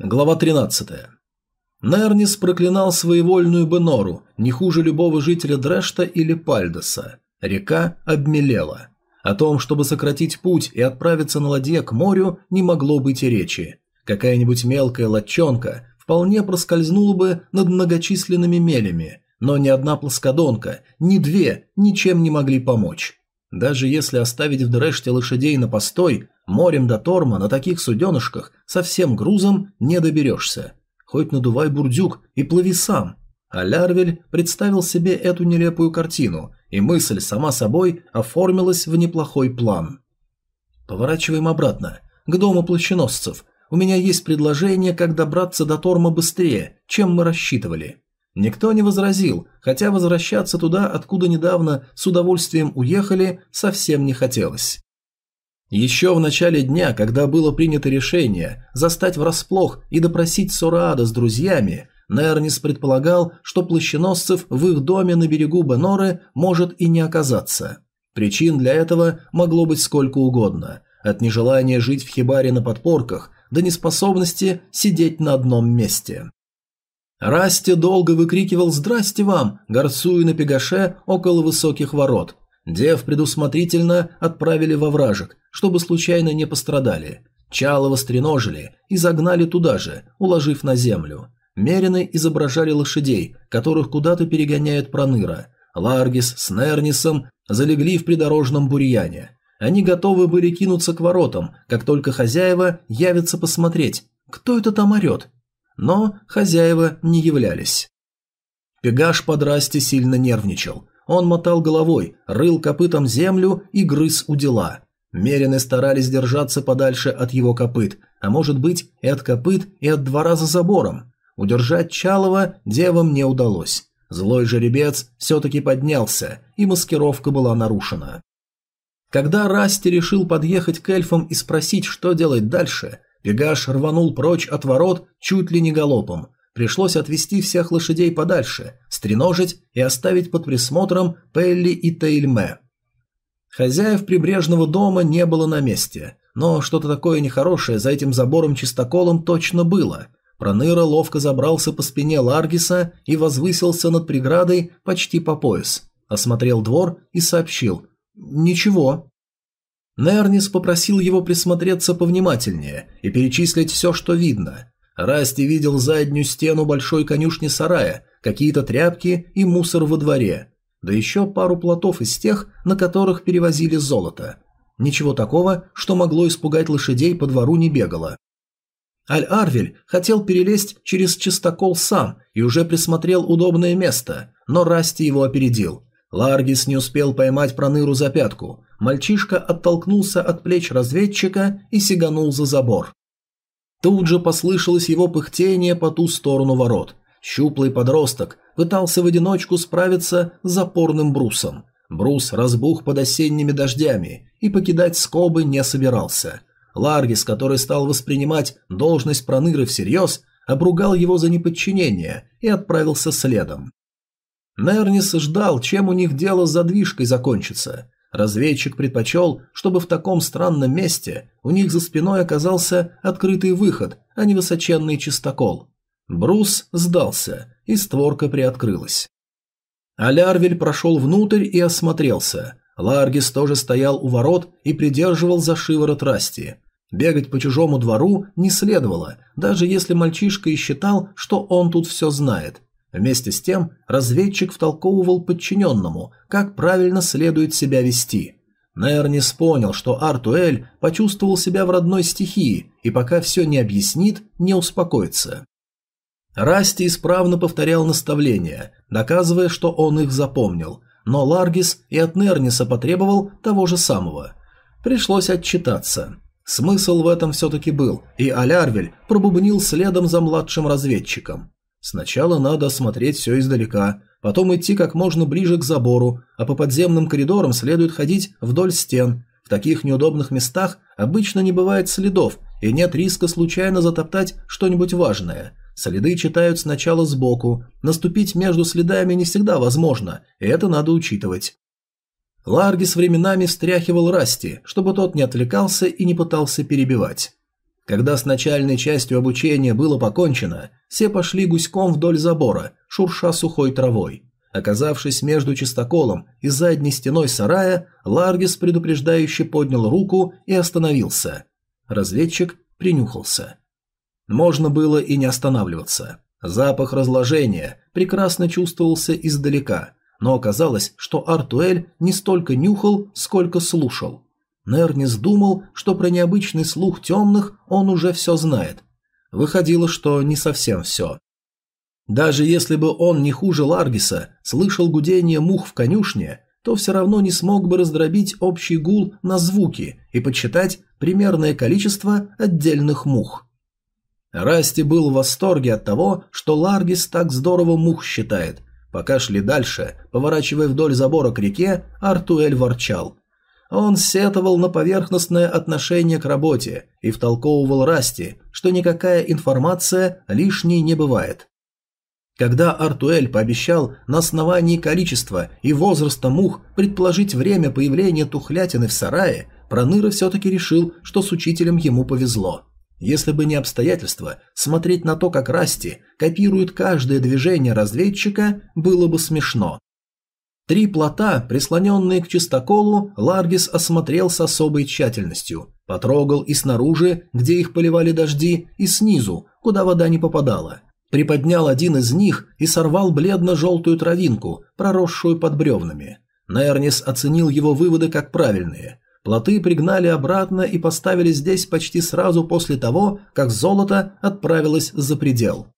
Глава 13. Нернис проклинал своевольную Бенору, не хуже любого жителя Дрешта или Пальдоса. Река обмелела. О том, чтобы сократить путь и отправиться на ладье к морю, не могло быть и речи. Какая-нибудь мелкая лодчонка вполне проскользнула бы над многочисленными мелями, но ни одна плоскодонка, ни две ничем не могли помочь. Даже если оставить в Дреште лошадей на постой, морем до Торма на таких суденышках со всем грузом не доберешься. Хоть надувай бурдюк и плыви сам. А Лярвель представил себе эту нелепую картину, и мысль сама собой оформилась в неплохой план. Поворачиваем обратно, к дому плащеносцев. У меня есть предложение, как добраться до Торма быстрее, чем мы рассчитывали. Никто не возразил, хотя возвращаться туда, откуда недавно с удовольствием уехали, совсем не хотелось. Еще в начале дня, когда было принято решение застать врасплох и допросить Сораада с друзьями, Нернис предполагал, что плащеносцев в их доме на берегу Беноры может и не оказаться. Причин для этого могло быть сколько угодно, от нежелания жить в хибаре на подпорках до неспособности сидеть на одном месте. Расти долго выкрикивал «Здрасте вам!», горцуя на пегаше около высоких ворот. Дев предусмотрительно отправили во вражек, чтобы случайно не пострадали. Чалова стреножили и загнали туда же, уложив на землю. Мерины изображали лошадей, которых куда-то перегоняет проныра. Ларгис с Нернисом залегли в придорожном бурьяне. Они готовы были кинуться к воротам, как только хозяева явятся посмотреть, кто это там орет, но хозяева не являлись. Пегаш под Расти сильно нервничал. Он мотал головой, рыл копытом землю и грыз у дела. Мерины старались держаться подальше от его копыт, а может быть и от копыт, и от двора за забором. Удержать Чалова девам не удалось. Злой жеребец все-таки поднялся, и маскировка была нарушена. Когда Расти решил подъехать к эльфам и спросить, что делать дальше, Пегаш рванул прочь от ворот чуть ли не галопом. Пришлось отвести всех лошадей подальше, стреножить и оставить под присмотром Пелли и Тейльме. Хозяев прибрежного дома не было на месте, но что-то такое нехорошее за этим забором-чистоколом точно было. Проныра ловко забрался по спине Ларгиса и возвысился над преградой почти по пояс. Осмотрел двор и сообщил «Ничего». Нернис попросил его присмотреться повнимательнее и перечислить все, что видно. Расти видел заднюю стену большой конюшни сарая, какие-то тряпки и мусор во дворе, да еще пару плотов из тех, на которых перевозили золото. Ничего такого, что могло испугать лошадей по двору не бегало. Аль-Арвель хотел перелезть через чистокол сам и уже присмотрел удобное место, но Расти его опередил. Ларгис не успел поймать Проныру за пятку. Мальчишка оттолкнулся от плеч разведчика и сиганул за забор. Тут же послышалось его пыхтение по ту сторону ворот. Щуплый подросток пытался в одиночку справиться с запорным брусом. Брус разбух под осенними дождями и покидать скобы не собирался. Ларгис, который стал воспринимать должность проныры всерьез, обругал его за неподчинение и отправился следом. Нернис ждал, чем у них дело с задвижкой закончится. Разведчик предпочел, чтобы в таком странном месте у них за спиной оказался открытый выход, а не высоченный чистокол. Брус сдался, и створка приоткрылась. Алярвель прошел внутрь и осмотрелся. Ларгис тоже стоял у ворот и придерживал за шиворот Расти. Бегать по чужому двору не следовало, даже если мальчишка и считал, что он тут все знает. Вместе с тем разведчик втолковывал подчиненному, как правильно следует себя вести. Нернис понял, что Артуэль почувствовал себя в родной стихии и пока все не объяснит, не успокоится. Расти исправно повторял наставления, доказывая, что он их запомнил, но Ларгис и от Нерниса потребовал того же самого. Пришлось отчитаться. Смысл в этом все-таки был, и Алярвель пробубнил следом за младшим разведчиком. Сначала надо осмотреть все издалека, потом идти как можно ближе к забору, а по подземным коридорам следует ходить вдоль стен. В таких неудобных местах обычно не бывает следов, и нет риска случайно затоптать что-нибудь важное. Следы читают сначала сбоку, наступить между следами не всегда возможно, и это надо учитывать. Ларгис временами встряхивал Расти, чтобы тот не отвлекался и не пытался перебивать. Когда с начальной частью обучения было покончено, все пошли гуськом вдоль забора, шурша сухой травой. Оказавшись между чистоколом и задней стеной сарая, Ларгис предупреждающе поднял руку и остановился. Разведчик принюхался. Можно было и не останавливаться. Запах разложения прекрасно чувствовался издалека, но оказалось, что Артуэль не столько нюхал, сколько слушал. Нернис думал, что про необычный слух темных он уже все знает. Выходило, что не совсем все. Даже если бы он не хуже Ларгиса слышал гудение мух в конюшне, то все равно не смог бы раздробить общий гул на звуки и подсчитать примерное количество отдельных мух. Расти был в восторге от того, что Ларгис так здорово мух считает. Пока шли дальше, поворачивая вдоль забора к реке, Артуэль ворчал. Он сетовал на поверхностное отношение к работе и втолковывал Расти, что никакая информация лишней не бывает. Когда Артуэль пообещал на основании количества и возраста мух предположить время появления тухлятины в сарае, Проныра все-таки решил, что с учителем ему повезло. Если бы не обстоятельства, смотреть на то, как Расти копирует каждое движение разведчика, было бы смешно. Три плота, прислоненные к чистоколу, Ларгис осмотрел с особой тщательностью. Потрогал и снаружи, где их поливали дожди, и снизу, куда вода не попадала приподнял один из них и сорвал бледно-желтую травинку, проросшую под бревнами. Нернис оценил его выводы как правильные. Плоты пригнали обратно и поставили здесь почти сразу после того, как золото отправилось за предел.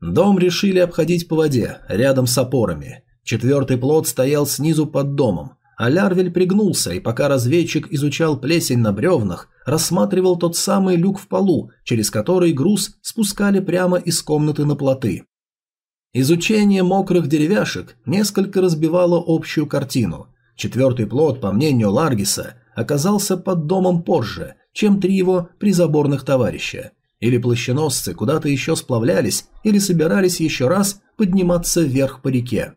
Дом решили обходить по воде, рядом с опорами. Четвертый плот стоял снизу под домом, а Лярвель пригнулся, и пока разведчик изучал плесень на бревнах, рассматривал тот самый люк в полу, через который груз спускали прямо из комнаты на плоты. Изучение мокрых деревяшек несколько разбивало общую картину. Четвертый плот, по мнению Ларгиса, оказался под домом позже, чем три его призаборных товарища. Или плащеносцы куда-то еще сплавлялись, или собирались еще раз подниматься вверх по реке.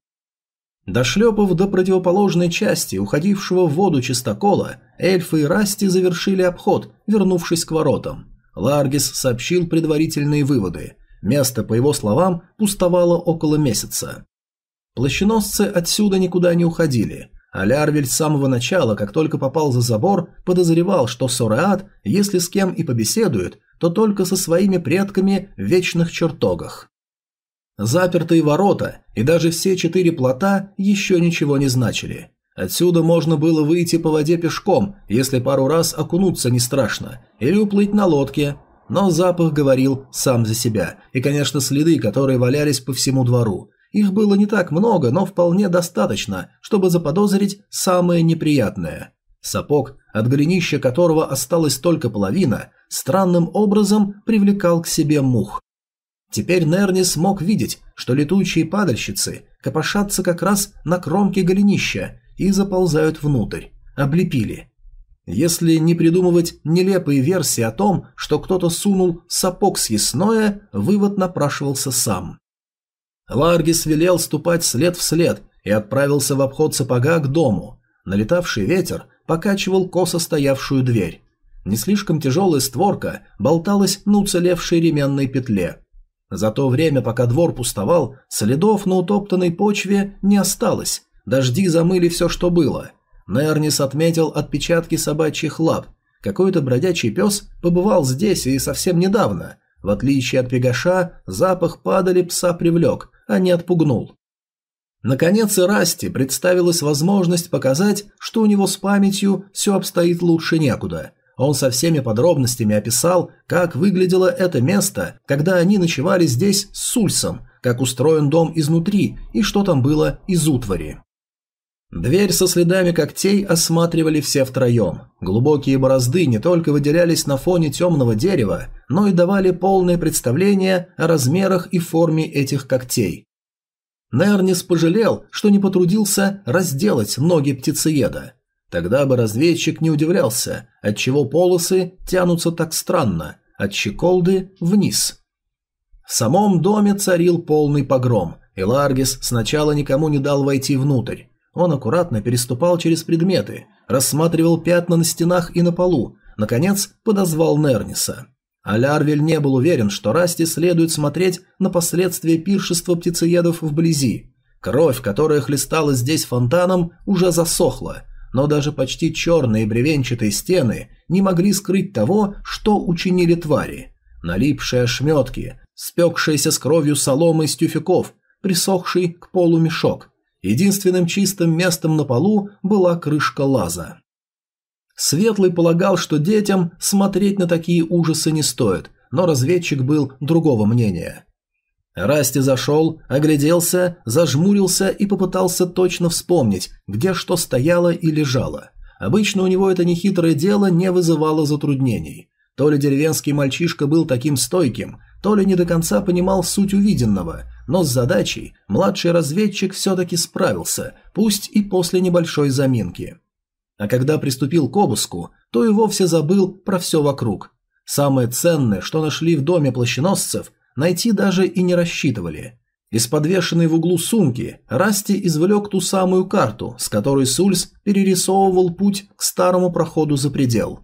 Дошлепав до противоположной части, уходившего в воду чистокола, эльфы и Расти завершили обход, вернувшись к воротам. Ларгис сообщил предварительные выводы. Место, по его словам, пустовало около месяца. Плащеносцы отсюда никуда не уходили, а Лярвель с самого начала, как только попал за забор, подозревал, что Сореат, если с кем и побеседует, то только со своими предками в вечных чертогах. Запертые ворота и даже все четыре плота еще ничего не значили. Отсюда можно было выйти по воде пешком, если пару раз окунуться не страшно, или уплыть на лодке, но запах говорил сам за себя, и, конечно, следы, которые валялись по всему двору. Их было не так много, но вполне достаточно, чтобы заподозрить самое неприятное. Сапог, от голенища которого осталась только половина, странным образом привлекал к себе мух. Теперь Нернис мог видеть, что летучие падальщицы копошатся как раз на кромке голенища и заползают внутрь. Облепили. Если не придумывать нелепые версии о том, что кто-то сунул сапог съестное, вывод напрашивался сам. Ларгис велел ступать след в след и отправился в обход сапога к дому. Налетавший ветер покачивал косо стоявшую дверь. Не слишком тяжелая створка болталась на уцелевшей ременной петле. За то время, пока двор пустовал, следов на утоптанной почве не осталось, дожди замыли все, что было. Нернис отметил отпечатки собачьих лап. Какой-то бродячий пес побывал здесь и совсем недавно. В отличие от пегаша, запах падали пса привлек, а не отпугнул. Наконец и Расти представилась возможность показать, что у него с памятью все обстоит лучше некуда – он со всеми подробностями описал, как выглядело это место, когда они ночевали здесь с Сульсом, как устроен дом изнутри и что там было из утвари. Дверь со следами когтей осматривали все втроем. Глубокие борозды не только выделялись на фоне темного дерева, но и давали полное представление о размерах и форме этих когтей. Нернис пожалел, что не потрудился разделать ноги птицееда. Тогда бы разведчик не удивлялся, отчего полосы тянутся так странно, от щеколды вниз. В самом доме царил полный погром, и Ларгис сначала никому не дал войти внутрь. Он аккуратно переступал через предметы, рассматривал пятна на стенах и на полу, наконец подозвал Нерниса. Алярвель не был уверен, что Расти следует смотреть на последствия пиршества птицеедов вблизи. Кровь, которая хлестала здесь фонтаном, уже засохла, но даже почти черные бревенчатые стены не могли скрыть того, что учинили твари. Налипшие ошметки, спекшаяся с кровью соломы из тюфяков, присохший к полу мешок. Единственным чистым местом на полу была крышка лаза. Светлый полагал, что детям смотреть на такие ужасы не стоит, но разведчик был другого мнения. Расти зашел, огляделся, зажмурился и попытался точно вспомнить, где что стояло и лежало. Обычно у него это нехитрое дело не вызывало затруднений. То ли деревенский мальчишка был таким стойким, то ли не до конца понимал суть увиденного, но с задачей младший разведчик все-таки справился, пусть и после небольшой заминки. А когда приступил к обыску, то и вовсе забыл про все вокруг. Самое ценное, что нашли в доме плащеносцев, найти даже и не рассчитывали. Из подвешенной в углу сумки Расти извлек ту самую карту, с которой Сульс перерисовывал путь к старому проходу за предел.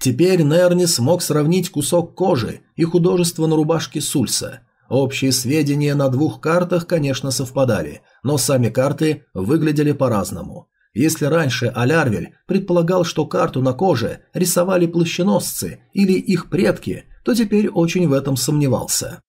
Теперь Нерни смог сравнить кусок кожи и художество на рубашке Сульса. Общие сведения на двух картах, конечно, совпадали, но сами карты выглядели по-разному. Если раньше Алярвель предполагал, что карту на коже рисовали плащеносцы или их предки, то теперь очень в этом сомневался.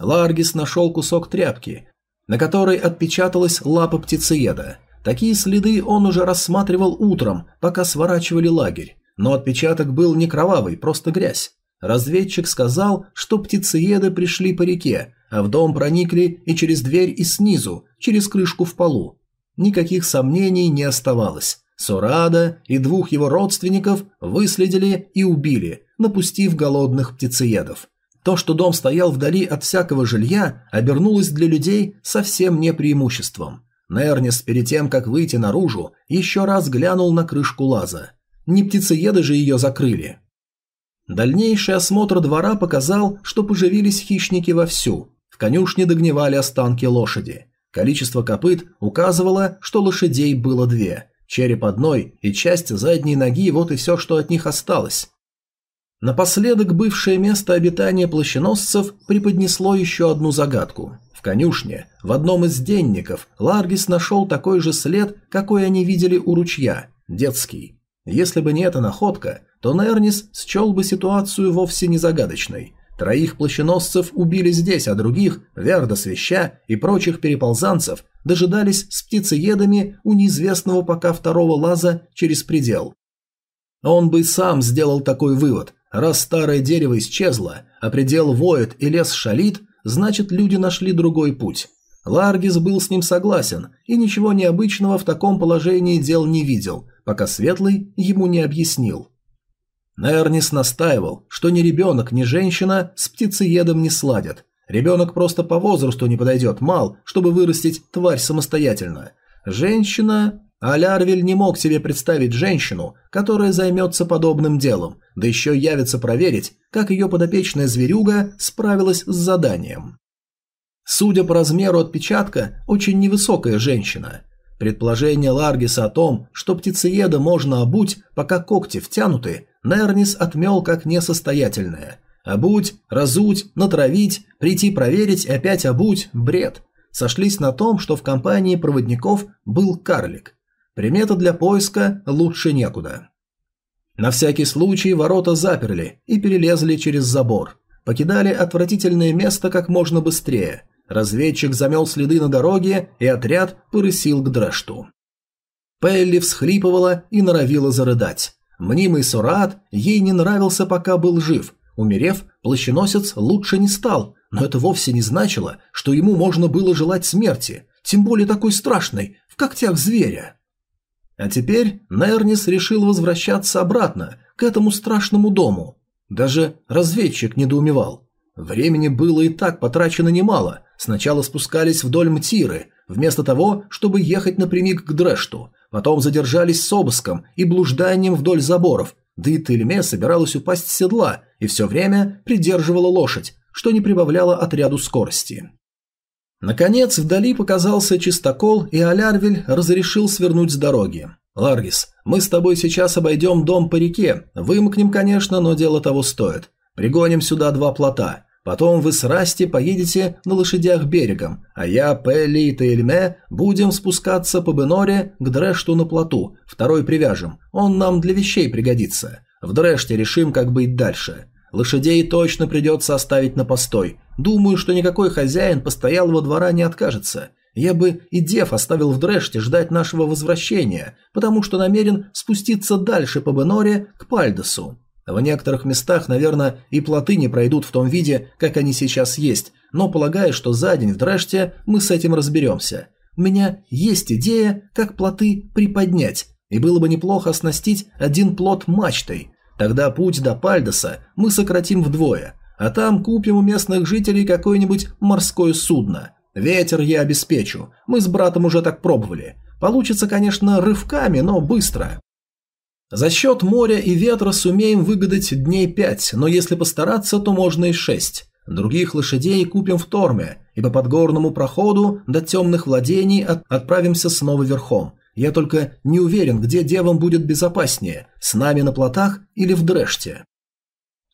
Ларгис нашел кусок тряпки, на которой отпечаталась лапа птицееда. Такие следы он уже рассматривал утром, пока сворачивали лагерь, но отпечаток был не кровавый, просто грязь. Разведчик сказал, что птицееды пришли по реке, а в дом проникли и через дверь, и снизу, через крышку в полу. Никаких сомнений не оставалось. Сорада и двух его родственников выследили и убили, напустив голодных птицеедов. То, что дом стоял вдали от всякого жилья, обернулось для людей совсем не преимуществом. Нернис, перед тем, как выйти наружу, еще раз глянул на крышку лаза. Не птицееды же ее закрыли. Дальнейший осмотр двора показал, что поживились хищники вовсю. В конюшне догнивали останки лошади. Количество копыт указывало, что лошадей было две. Череп одной и часть задней ноги – вот и все, что от них осталось. Напоследок бывшее место обитания плащеносцев преподнесло еще одну загадку. В конюшне, в одном из денников, Ларгис нашел такой же след, какой они видели у ручья – детский. Если бы не эта находка, то Нернис счел бы ситуацию вовсе не загадочной. Троих плащеносцев убили здесь, а других, Верда Свеща и прочих переползанцев, дожидались с птицеедами у неизвестного пока второго лаза через предел. Он бы сам сделал такой вывод. Раз старое дерево исчезло, а предел воет и лес шалит, значит люди нашли другой путь. Ларгис был с ним согласен и ничего необычного в таком положении дел не видел, пока Светлый ему не объяснил. Нернис настаивал, что ни ребенок, ни женщина с птицеедом не сладят. Ребенок просто по возрасту не подойдет, мал, чтобы вырастить тварь самостоятельно. Женщина... Алярвель не мог себе представить женщину, которая займется подобным делом, да еще явится проверить, как ее подопечная зверюга справилась с заданием. Судя по размеру отпечатка, очень невысокая женщина. Предположение Ларгиса о том, что птицееда можно обуть, пока когти втянуты, Нернис отмел как несостоятельное. Обуть, разуть, натравить, прийти проверить и опять обуть – бред. Сошлись на том, что в компании проводников был карлик. Примета для поиска лучше некуда. На всякий случай ворота заперли и перелезли через забор. Покидали отвратительное место как можно быстрее. Разведчик замел следы на дороге, и отряд порысил к Дрешту. Пелли всхлипывала и норовила зарыдать. Мнимый Сурат ей не нравился, пока был жив. Умерев, плащеносец лучше не стал, но это вовсе не значило, что ему можно было желать смерти, тем более такой страшной, в когтях зверя. А теперь Нернис решил возвращаться обратно, к этому страшному дому. Даже разведчик недоумевал. Времени было и так потрачено немало. Сначала спускались вдоль Мтиры, вместо того, чтобы ехать напрямик к Дрешту, Потом задержались с обыском и блужданием вдоль заборов, да и Тельме собиралась упасть с седла и все время придерживала лошадь, что не прибавляло отряду скорости. Наконец, вдали показался чистокол, и Алярвель разрешил свернуть с дороги. «Ларгис, мы с тобой сейчас обойдем дом по реке, вымокнем, конечно, но дело того стоит. Пригоним сюда два плота. Потом вы с Расти поедете на лошадях берегом, а я, Пелли и Тейльме будем спускаться по Беноре к Дрешту на плоту. Второй привяжем. Он нам для вещей пригодится. В Дреште решим, как быть дальше. Лошадей точно придется оставить на постой. Думаю, что никакой хозяин постоялого двора не откажется. Я бы и Дев оставил в Дреште ждать нашего возвращения, потому что намерен спуститься дальше по Беноре к Пальдосу. В некоторых местах, наверное, и плоты не пройдут в том виде, как они сейчас есть, но полагаю, что за день в Дреште мы с этим разберемся. У меня есть идея, как плоты приподнять, и было бы неплохо оснастить один плот мачтой. Тогда путь до Пальдоса мы сократим вдвое, а там купим у местных жителей какое-нибудь морское судно – Ветер я обеспечу. Мы с братом уже так пробовали. Получится, конечно, рывками, но быстро. За счет моря и ветра сумеем выгадать дней пять, но если постараться, то можно и шесть. Других лошадей купим в Торме, и по подгорному проходу до темных владений от отправимся снова верхом. Я только не уверен, где девам будет безопаснее, с нами на плотах или в Дреште.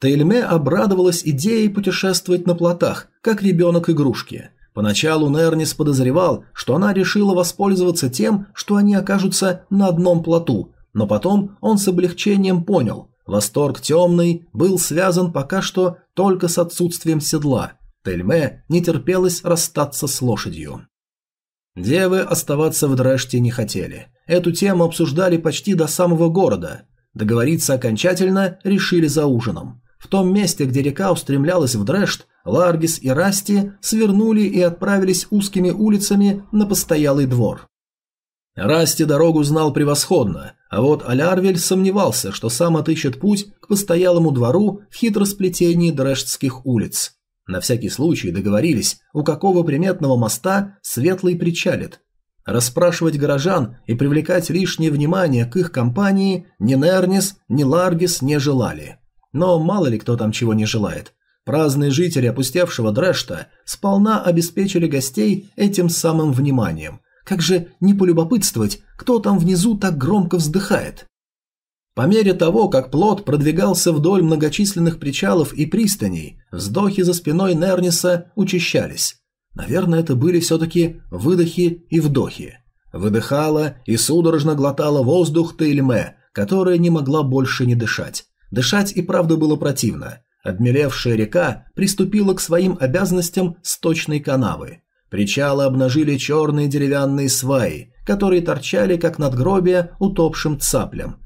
Тельме обрадовалась идее путешествовать на плотах, как ребенок игрушки – Поначалу Нернис подозревал, что она решила воспользоваться тем, что они окажутся на одном плоту, но потом он с облегчением понял, восторг темный был связан пока что только с отсутствием седла. Тельме не терпелось расстаться с лошадью. Девы оставаться в Дрэште не хотели. Эту тему обсуждали почти до самого города. Договориться окончательно решили за ужином. В том месте, где река устремлялась в Дрэшт, Ларгис и Расти свернули и отправились узкими улицами на постоялый двор. Расти дорогу знал превосходно, а вот Алярвель сомневался, что сам отыщет путь к постоялому двору в хитросплетении дрештских улиц. На всякий случай договорились, у какого приметного моста Светлый причалит. Расспрашивать горожан и привлекать лишнее внимание к их компании ни Нернис, ни Ларгис не желали. Но мало ли кто там чего не желает. Праздные жители опустевшего Дрэшта сполна обеспечили гостей этим самым вниманием. Как же не полюбопытствовать, кто там внизу так громко вздыхает? По мере того, как плот продвигался вдоль многочисленных причалов и пристаней, вздохи за спиной Нерниса учащались. Наверное, это были все-таки выдохи и вдохи. Выдыхала и судорожно глотала воздух Тейльме, которая не могла больше не дышать. Дышать и правда было противно. Обмелевшая река приступила к своим обязанностям сточной канавы. Причалы обнажили черные деревянные сваи, которые торчали как надгробия утопшим цаплям.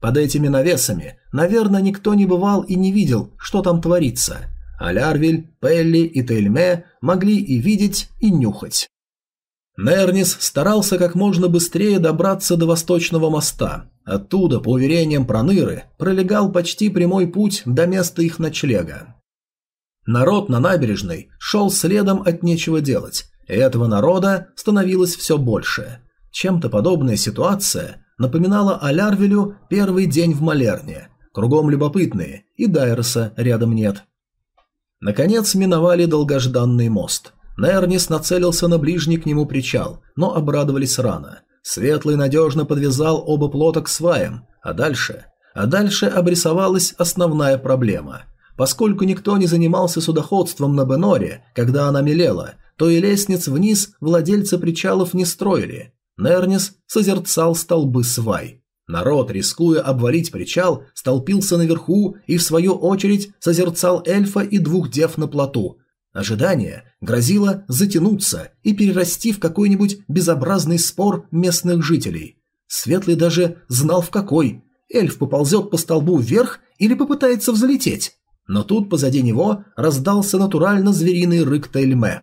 Под этими навесами, наверное, никто не бывал и не видел, что там творится. А Лярвель, Пелли и Тельме могли и видеть, и нюхать. Нернис старался как можно быстрее добраться до восточного моста, Оттуда, по уверениям Проныры, пролегал почти прямой путь до места их ночлега. Народ на набережной шел следом от нечего делать, и этого народа становилось все больше. Чем-то подобная ситуация напоминала Алярвелю первый день в Малерне. Кругом любопытные, и Дайроса рядом нет. Наконец миновали долгожданный мост. Нернис нацелился на ближний к нему причал, но обрадовались рано. Светлый надежно подвязал оба плота к сваям, а дальше... А дальше обрисовалась основная проблема. Поскольку никто не занимался судоходством на Беноре, когда она мелела, то и лестниц вниз владельцы причалов не строили. Нернис созерцал столбы свай. Народ, рискуя обвалить причал, столпился наверху и, в свою очередь, созерцал эльфа и двух дев на плоту, Ожидание грозило затянуться и перерасти в какой-нибудь безобразный спор местных жителей. Светлый даже знал в какой. Эльф поползет по столбу вверх или попытается взлететь. Но тут позади него раздался натурально звериный рык Тельме.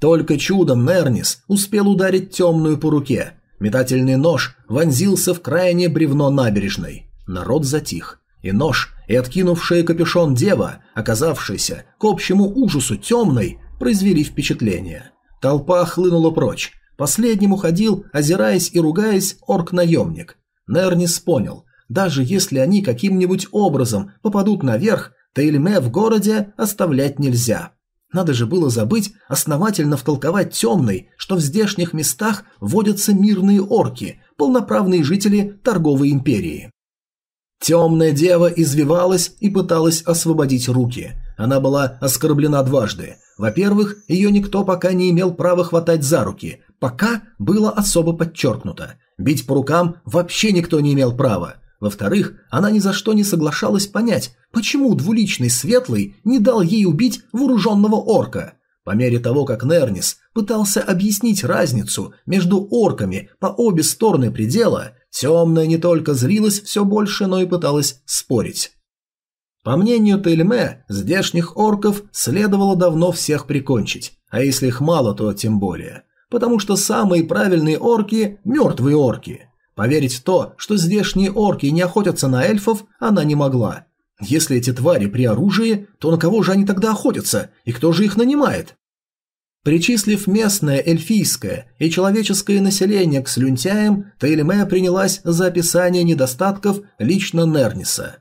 Только чудом Нернис успел ударить темную по руке. Метательный нож вонзился в крайнее бревно набережной. Народ затих и нож, и откинувшая капюшон дева, оказавшаяся к общему ужасу темной, произвели впечатление. Толпа хлынула прочь. Последним уходил, озираясь и ругаясь, орк-наемник. Нернис понял, даже если они каким-нибудь образом попадут наверх, Тейльме в городе оставлять нельзя. Надо же было забыть основательно втолковать темной, что в здешних местах водятся мирные орки, полноправные жители торговой империи. Темная дева извивалась и пыталась освободить руки. Она была оскорблена дважды. Во-первых, ее никто пока не имел права хватать за руки. Пока было особо подчеркнуто. Бить по рукам вообще никто не имел права. Во-вторых, она ни за что не соглашалась понять, почему двуличный Светлый не дал ей убить вооруженного орка. По мере того, как Нернис пытался объяснить разницу между орками по обе стороны предела, темная не только зрилась все больше, но и пыталась спорить. По мнению Тельме, здешних орков следовало давно всех прикончить, а если их мало, то тем более. Потому что самые правильные орки – мертвые орки. Поверить в то, что здешние орки не охотятся на эльфов, она не могла. Если эти твари при оружии, то на кого же они тогда охотятся, и кто же их нанимает? Причислив местное эльфийское и человеческое население к слюнтяям, Тейлеме принялась за описание недостатков лично Нерниса.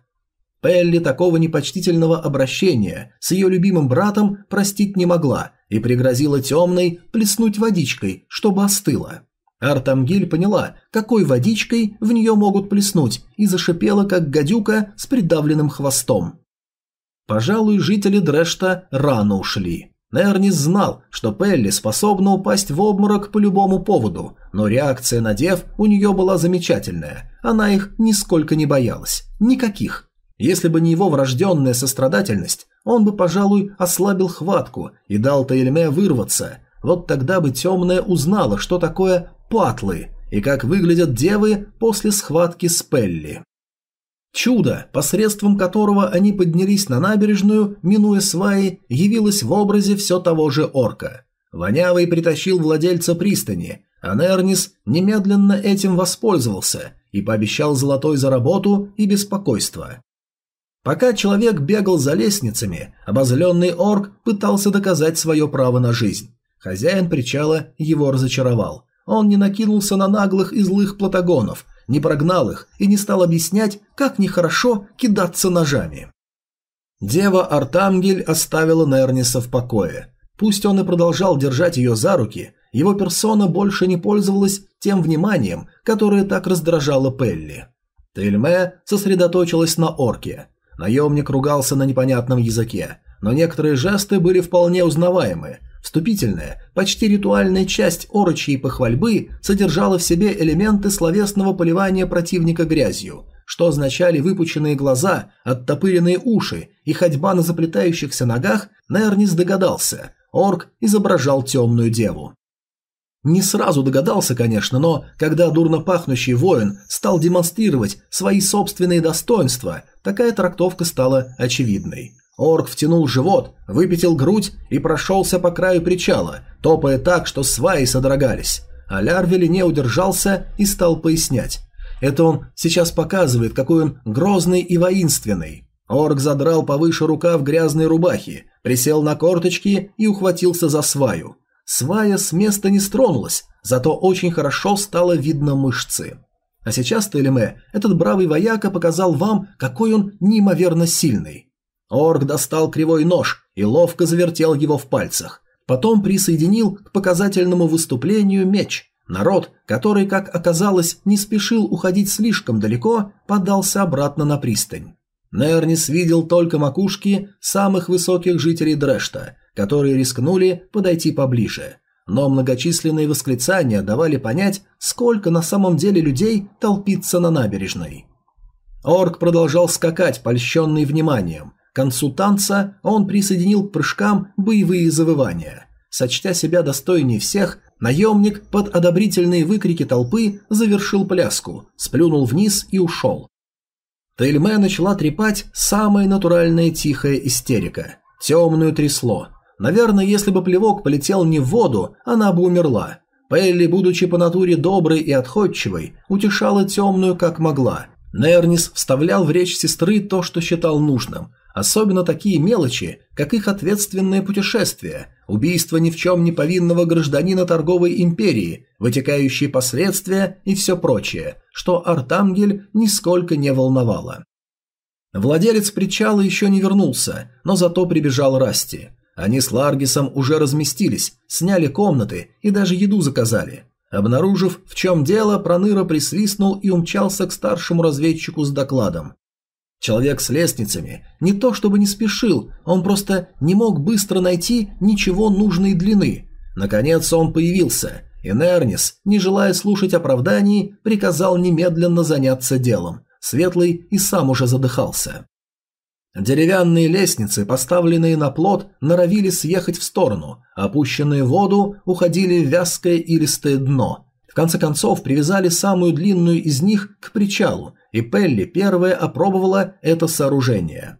Пелли такого непочтительного обращения с ее любимым братом простить не могла и пригрозила темной плеснуть водичкой, чтобы остыла. Артамгиль поняла, какой водичкой в нее могут плеснуть, и зашипела, как гадюка с придавленным хвостом. Пожалуй, жители Дрешта рано ушли. Нернис знал, что Пелли способна упасть в обморок по любому поводу, но реакция на дев у нее была замечательная. Она их нисколько не боялась. Никаких. Если бы не его врожденная сострадательность, он бы, пожалуй, ослабил хватку и дал Таильме вырваться. Вот тогда бы темная узнала, что такое патлы и как выглядят девы после схватки с Пелли. Чудо, посредством которого они поднялись на набережную, минуя сваи, явилось в образе все того же орка. Вонявый притащил владельца пристани, а Нернис немедленно этим воспользовался и пообещал золотой за работу и беспокойство. Пока человек бегал за лестницами, обозленный орк пытался доказать свое право на жизнь. Хозяин причала его разочаровал. Он не накинулся на наглых и злых платагонов, не прогнал их и не стал объяснять, как нехорошо кидаться ножами. Дева Артангель оставила Нерниса в покое. Пусть он и продолжал держать ее за руки, его персона больше не пользовалась тем вниманием, которое так раздражало Пелли. Тельме сосредоточилась на орке. Наемник ругался на непонятном языке, но некоторые жесты были вполне узнаваемы, Вступительная, почти ритуальная часть орочьей похвальбы содержала в себе элементы словесного поливания противника грязью, что означали выпученные глаза, оттопыренные уши и ходьба на заплетающихся ногах, Нернис догадался. Орк изображал темную деву. Не сразу догадался, конечно, но когда дурно пахнущий воин стал демонстрировать свои собственные достоинства, такая трактовка стала очевидной. Орк втянул живот, выпятил грудь и прошелся по краю причала, топая так, что сваи содрогались. А Лярвели не удержался и стал пояснять. Это он сейчас показывает, какой он грозный и воинственный. Орк задрал повыше рука в грязной рубахе, присел на корточки и ухватился за сваю. Свая с места не стронулась, зато очень хорошо стало видно мышцы. А сейчас, Телеме, этот бравый вояка показал вам, какой он неимоверно сильный. Орк достал кривой нож и ловко завертел его в пальцах. Потом присоединил к показательному выступлению меч. Народ, который, как оказалось, не спешил уходить слишком далеко, подался обратно на пристань. Нернис видел только макушки самых высоких жителей Дрешта, которые рискнули подойти поближе. Но многочисленные восклицания давали понять, сколько на самом деле людей толпится на набережной. Орк продолжал скакать, польщенный вниманием, к концу танца он присоединил к прыжкам боевые завывания. Сочтя себя достойнее всех, наемник под одобрительные выкрики толпы завершил пляску, сплюнул вниз и ушел. Тельме начала трепать самая натуральная тихая истерика. Темную трясло. Наверное, если бы плевок полетел не в воду, она бы умерла. Пелли, будучи по натуре доброй и отходчивой, утешала темную как могла. Нернис вставлял в речь сестры то, что считал нужным, Особенно такие мелочи, как их ответственное путешествие, убийство ни в чем не повинного гражданина торговой империи, вытекающие последствия и все прочее, что Артангель нисколько не волновало. Владелец причала еще не вернулся, но зато прибежал Расти. Они с Ларгисом уже разместились, сняли комнаты и даже еду заказали. Обнаружив, в чем дело, Проныра присвистнул и умчался к старшему разведчику с докладом. Человек с лестницами не то чтобы не спешил, он просто не мог быстро найти ничего нужной длины. Наконец он появился, и Нернис, не желая слушать оправданий, приказал немедленно заняться делом. Светлый и сам уже задыхался. Деревянные лестницы, поставленные на плот, норовили съехать в сторону, опущенные в воду уходили в вязкое илистое дно. В конце концов привязали самую длинную из них к причалу, и Пелли первая опробовала это сооружение.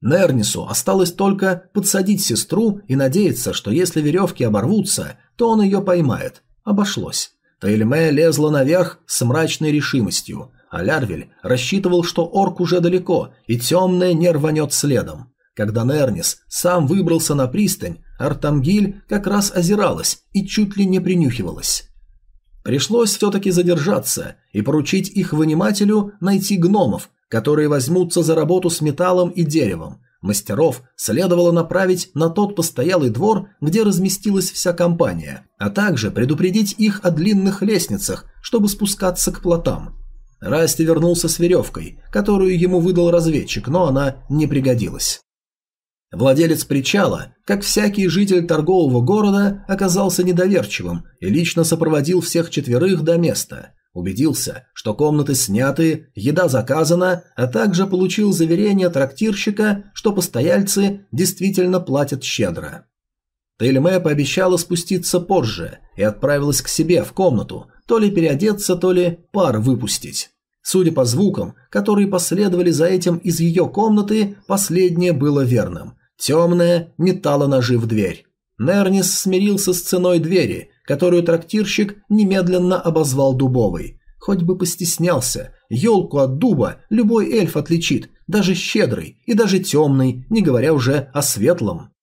Нернису осталось только подсадить сестру и надеяться, что если веревки оборвутся, то он ее поймает. Обошлось. Таэльме лезла наверх с мрачной решимостью, а Лярвель рассчитывал, что орк уже далеко, и темное не рванет следом. Когда Нернис сам выбрался на пристань, Артамгиль как раз озиралась и чуть ли не принюхивалась. Пришлось все-таки задержаться и поручить их вынимателю найти гномов, которые возьмутся за работу с металлом и деревом. Мастеров следовало направить на тот постоялый двор, где разместилась вся компания, а также предупредить их о длинных лестницах, чтобы спускаться к плотам. Расти вернулся с веревкой, которую ему выдал разведчик, но она не пригодилась. Владелец причала, как всякий житель торгового города, оказался недоверчивым и лично сопроводил всех четверых до места. Убедился, что комнаты сняты, еда заказана, а также получил заверение трактирщика, что постояльцы действительно платят щедро. Тельме пообещала спуститься позже и отправилась к себе в комнату, то ли переодеться, то ли пар выпустить. Судя по звукам, которые последовали за этим из ее комнаты, последнее было верным. Темная металла ножи в дверь. Нернис смирился с ценой двери, которую трактирщик немедленно обозвал дубовой. Хоть бы постеснялся, елку от дуба любой эльф отличит, даже щедрый и даже темный, не говоря уже о светлом.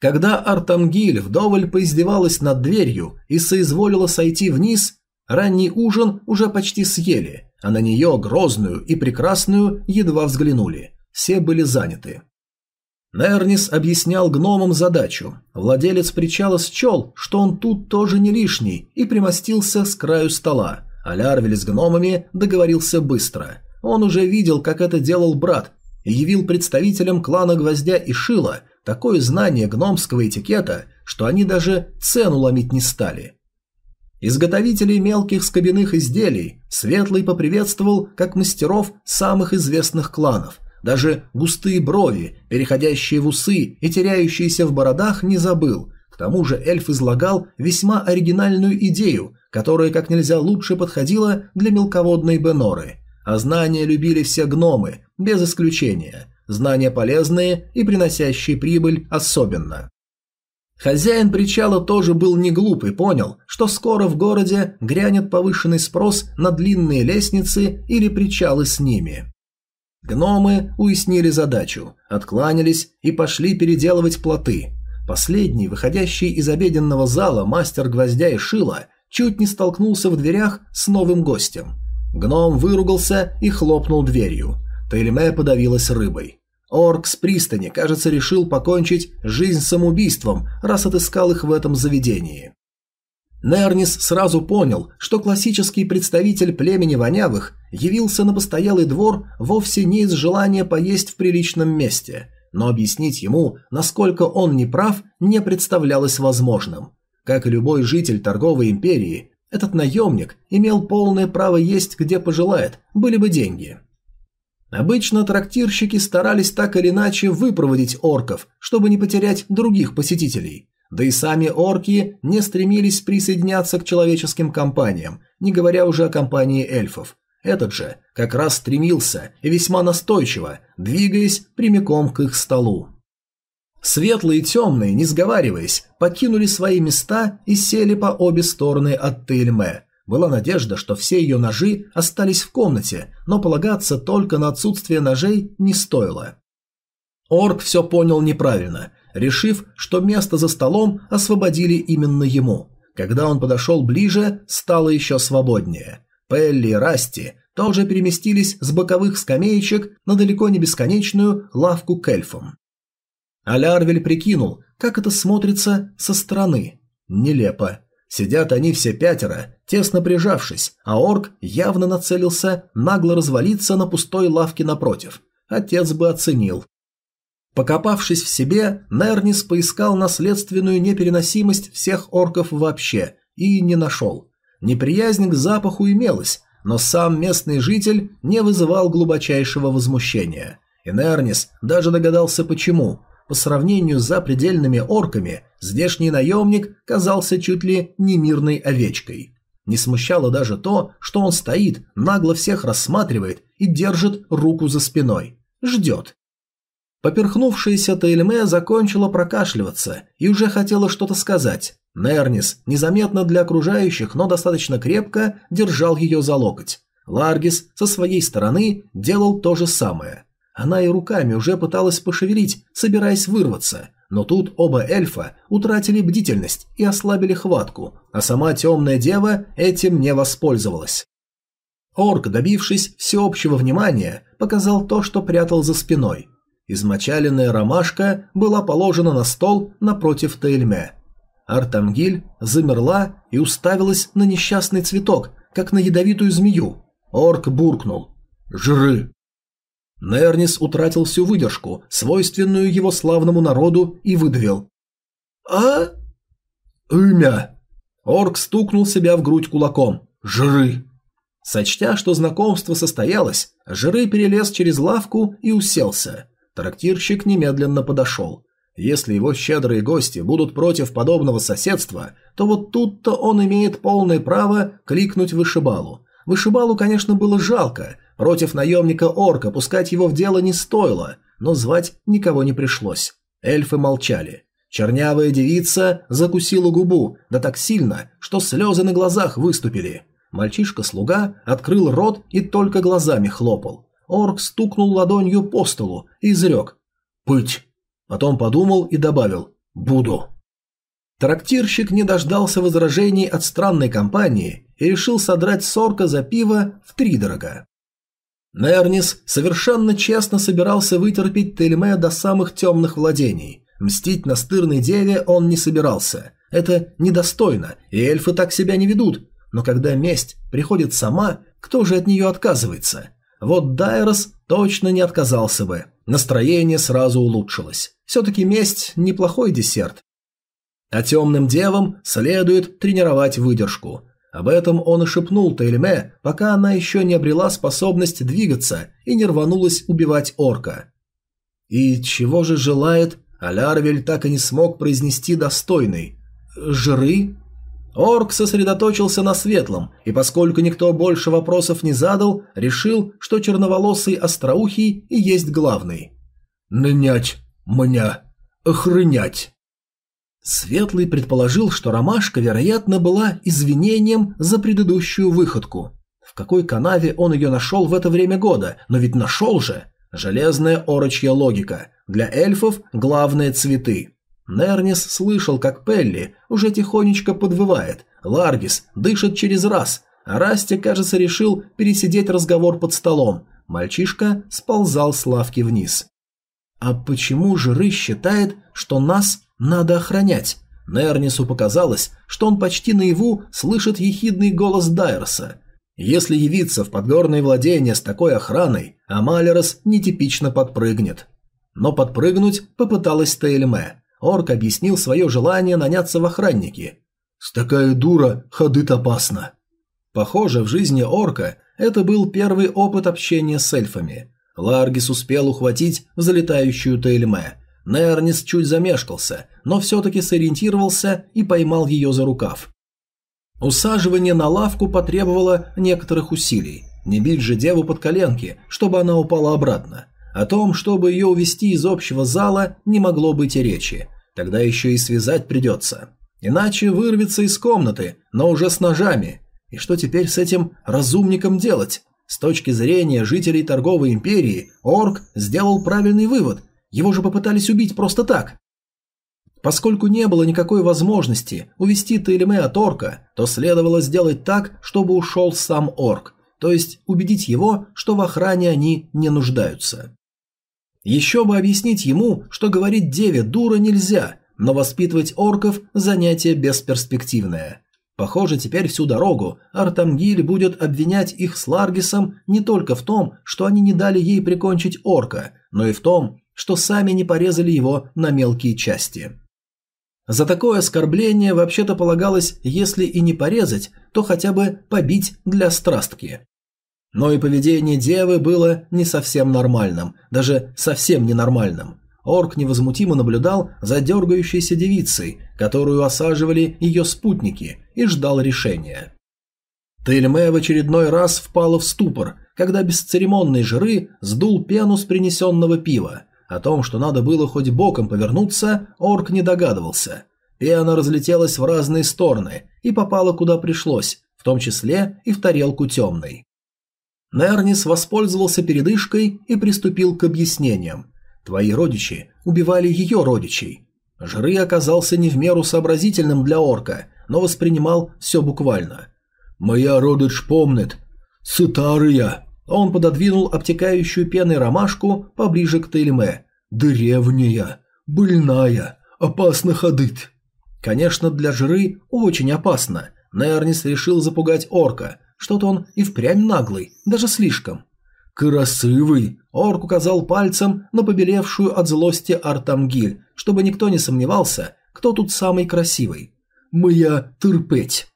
Когда Артамгиль вдоволь поиздевалась над дверью и соизволила сойти вниз, Ранний ужин уже почти съели, а на нее, грозную и прекрасную, едва взглянули. Все были заняты. Нернис объяснял гномам задачу. Владелец причала счел, что он тут тоже не лишний, и примостился с краю стола. А Лярвель с гномами договорился быстро. Он уже видел, как это делал брат, и явил представителям клана Гвоздя и Шила такое знание гномского этикета, что они даже цену ломить не стали. Изготовителей мелких скобяных изделий Светлый поприветствовал как мастеров самых известных кланов. Даже густые брови, переходящие в усы и теряющиеся в бородах, не забыл. К тому же эльф излагал весьма оригинальную идею, которая как нельзя лучше подходила для мелководной Беноры. А знания любили все гномы, без исключения. Знания полезные и приносящие прибыль особенно. Хозяин причала тоже был не глуп и понял, что скоро в городе грянет повышенный спрос на длинные лестницы или причалы с ними. Гномы уяснили задачу, откланялись и пошли переделывать плоты. Последний, выходящий из обеденного зала мастер гвоздя и шила, чуть не столкнулся в дверях с новым гостем. Гном выругался и хлопнул дверью. Тельме подавилась рыбой. Орк с пристани, кажется, решил покончить жизнь самоубийством, раз отыскал их в этом заведении. Нернис сразу понял, что классический представитель племени вонявых явился на постоялый двор вовсе не из желания поесть в приличном месте, но объяснить ему, насколько он неправ, не представлялось возможным. Как и любой житель торговой империи, этот наемник имел полное право есть где пожелает, были бы деньги. Обычно трактирщики старались так или иначе выпроводить орков, чтобы не потерять других посетителей. Да и сами орки не стремились присоединяться к человеческим компаниям, не говоря уже о компании эльфов. Этот же как раз стремился и весьма настойчиво, двигаясь прямиком к их столу. Светлые и темные, не сговариваясь, покинули свои места и сели по обе стороны от Тельме, была надежда, что все ее ножи остались в комнате, но полагаться только на отсутствие ножей не стоило. Орк все понял неправильно, решив, что место за столом освободили именно ему. Когда он подошел ближе, стало еще свободнее. Пелли и Расти тоже переместились с боковых скамеечек на далеко не бесконечную лавку к эльфам. Алярвель прикинул, как это смотрится со стороны. Нелепо. Сидят они все пятеро, тесно прижавшись, а орк явно нацелился нагло развалиться на пустой лавке напротив. Отец бы оценил. Покопавшись в себе, Нернис поискал наследственную непереносимость всех орков вообще и не нашел. Неприязнь к запаху имелась, но сам местный житель не вызывал глубочайшего возмущения. И Нернис даже догадался почему. По сравнению с запредельными орками, здешний наемник казался чуть ли не мирной овечкой. Не смущало даже то, что он стоит, нагло всех рассматривает и держит руку за спиной. Ждет. Поперхнувшаяся Тейльме закончила прокашливаться и уже хотела что-то сказать. Нернис, незаметно для окружающих, но достаточно крепко, держал ее за локоть. Ларгис со своей стороны делал то же самое. Она и руками уже пыталась пошевелить, собираясь вырваться, но тут оба эльфа утратили бдительность и ослабили хватку, а сама темная дева этим не воспользовалась. Орк, добившись всеобщего внимания, показал то, что прятал за спиной. Измочаленная ромашка была положена на стол напротив Тейльме. Артамгиль замерла и уставилась на несчастный цветок, как на ядовитую змею. Орк буркнул. «Жры!» Нернис утратил всю выдержку, свойственную его славному народу, и выдавил. «А?» «Имя!» Орк стукнул себя в грудь кулаком. «Жры!» Сочтя, что знакомство состоялось, Жры перелез через лавку и уселся. Трактирщик немедленно подошел. Если его щедрые гости будут против подобного соседства, то вот тут-то он имеет полное право кликнуть вышибалу. Вышибалу, конечно, было жалко, против наемника-орка пускать его в дело не стоило, но звать никого не пришлось. Эльфы молчали. Чернявая девица закусила губу, да так сильно, что слезы на глазах выступили. Мальчишка-слуга открыл рот и только глазами хлопал. Орк стукнул ладонью по столу и изрек «Пыть». Потом подумал и добавил «Буду». Трактирщик не дождался возражений от странной компании и решил содрать сорка за пиво в три дорога. Нернис совершенно честно собирался вытерпеть Тельме до самых темных владений. Мстить настырной деве он не собирался. Это недостойно, и эльфы так себя не ведут. Но когда месть приходит сама, кто же от нее отказывается? Вот Дайрос точно не отказался бы. Настроение сразу улучшилось. Все-таки месть – неплохой десерт. А темным девам следует тренировать выдержку. Об этом он и шепнул Тейльме, пока она еще не обрела способность двигаться и не рванулась убивать орка. И чего же желает, Алярвель так и не смог произнести достойный. «Жры?» Орк сосредоточился на светлом, и поскольку никто больше вопросов не задал, решил, что черноволосый остроухий и есть главный. «Нынять меня, охренять!» Светлый предположил, что ромашка, вероятно, была извинением за предыдущую выходку. В какой канаве он ее нашел в это время года, но ведь нашел же! Железная орочья логика. Для эльфов главные цветы. Нернис слышал, как Пелли уже тихонечко подвывает, Ларгис дышит через раз, а Расти, кажется, решил пересидеть разговор под столом. Мальчишка сползал с лавки вниз. «А почему Жиры считает, что нас надо охранять?» Нернису показалось, что он почти наяву слышит ехидный голос Дайерса. Если явиться в подгорные владения с такой охраной, Амалерос нетипично подпрыгнет. Но подпрыгнуть попыталась Тейльме. Орк объяснил свое желание наняться в охранники. «С такая дура ходит опасно». Похоже, в жизни орка это был первый опыт общения с эльфами. Ларгис успел ухватить залетающую Тейльме. Нернис чуть замешкался, но все-таки сориентировался и поймал ее за рукав. Усаживание на лавку потребовало некоторых усилий. Не бить же деву под коленки, чтобы она упала обратно. О том, чтобы ее увести из общего зала, не могло быть и речи. Тогда еще и связать придется. Иначе вырвется из комнаты, но уже с ножами. И что теперь с этим разумником делать? С точки зрения жителей торговой империи, Орк сделал правильный вывод. Его же попытались убить просто так. Поскольку не было никакой возможности увести Тейлеме от Орка, то следовало сделать так, чтобы ушел сам Орк, то есть убедить его, что в охране они не нуждаются. Еще бы объяснить ему, что говорить деве дура нельзя, но воспитывать орков – занятие бесперспективное. Похоже, теперь всю дорогу Артамгиль будет обвинять их с Ларгисом не только в том, что они не дали ей прикончить орка, но и в том, что сами не порезали его на мелкие части. За такое оскорбление вообще-то полагалось, если и не порезать, то хотя бы побить для страстки. Но и поведение девы было не совсем нормальным, даже совсем ненормальным. Орк невозмутимо наблюдал за дергающейся девицей, которую осаживали ее спутники, и ждал решения. Тельме в очередной раз впала в ступор, когда бесцеремонный жиры сдул пену с принесенного пива. О том, что надо было хоть боком повернуться, орк не догадывался. Пена разлетелась в разные стороны и попала куда пришлось, в том числе и в тарелку темной. Нернис воспользовался передышкой и приступил к объяснениям. Твои родичи убивали ее родичей. Жры оказался не в меру сообразительным для орка, но воспринимал все буквально. «Моя родич помнит. Сытария!» Он пододвинул обтекающую пеной ромашку поближе к Тельме. «Древняя, больная, опасно ходить». Конечно, для жры очень опасно. Нернис решил запугать орка. Что-то он и впрямь наглый, даже слишком. «Красивый!» – орк указал пальцем на побелевшую от злости Артамгиль, чтобы никто не сомневался, кто тут самый красивый. «Моя терпеть!»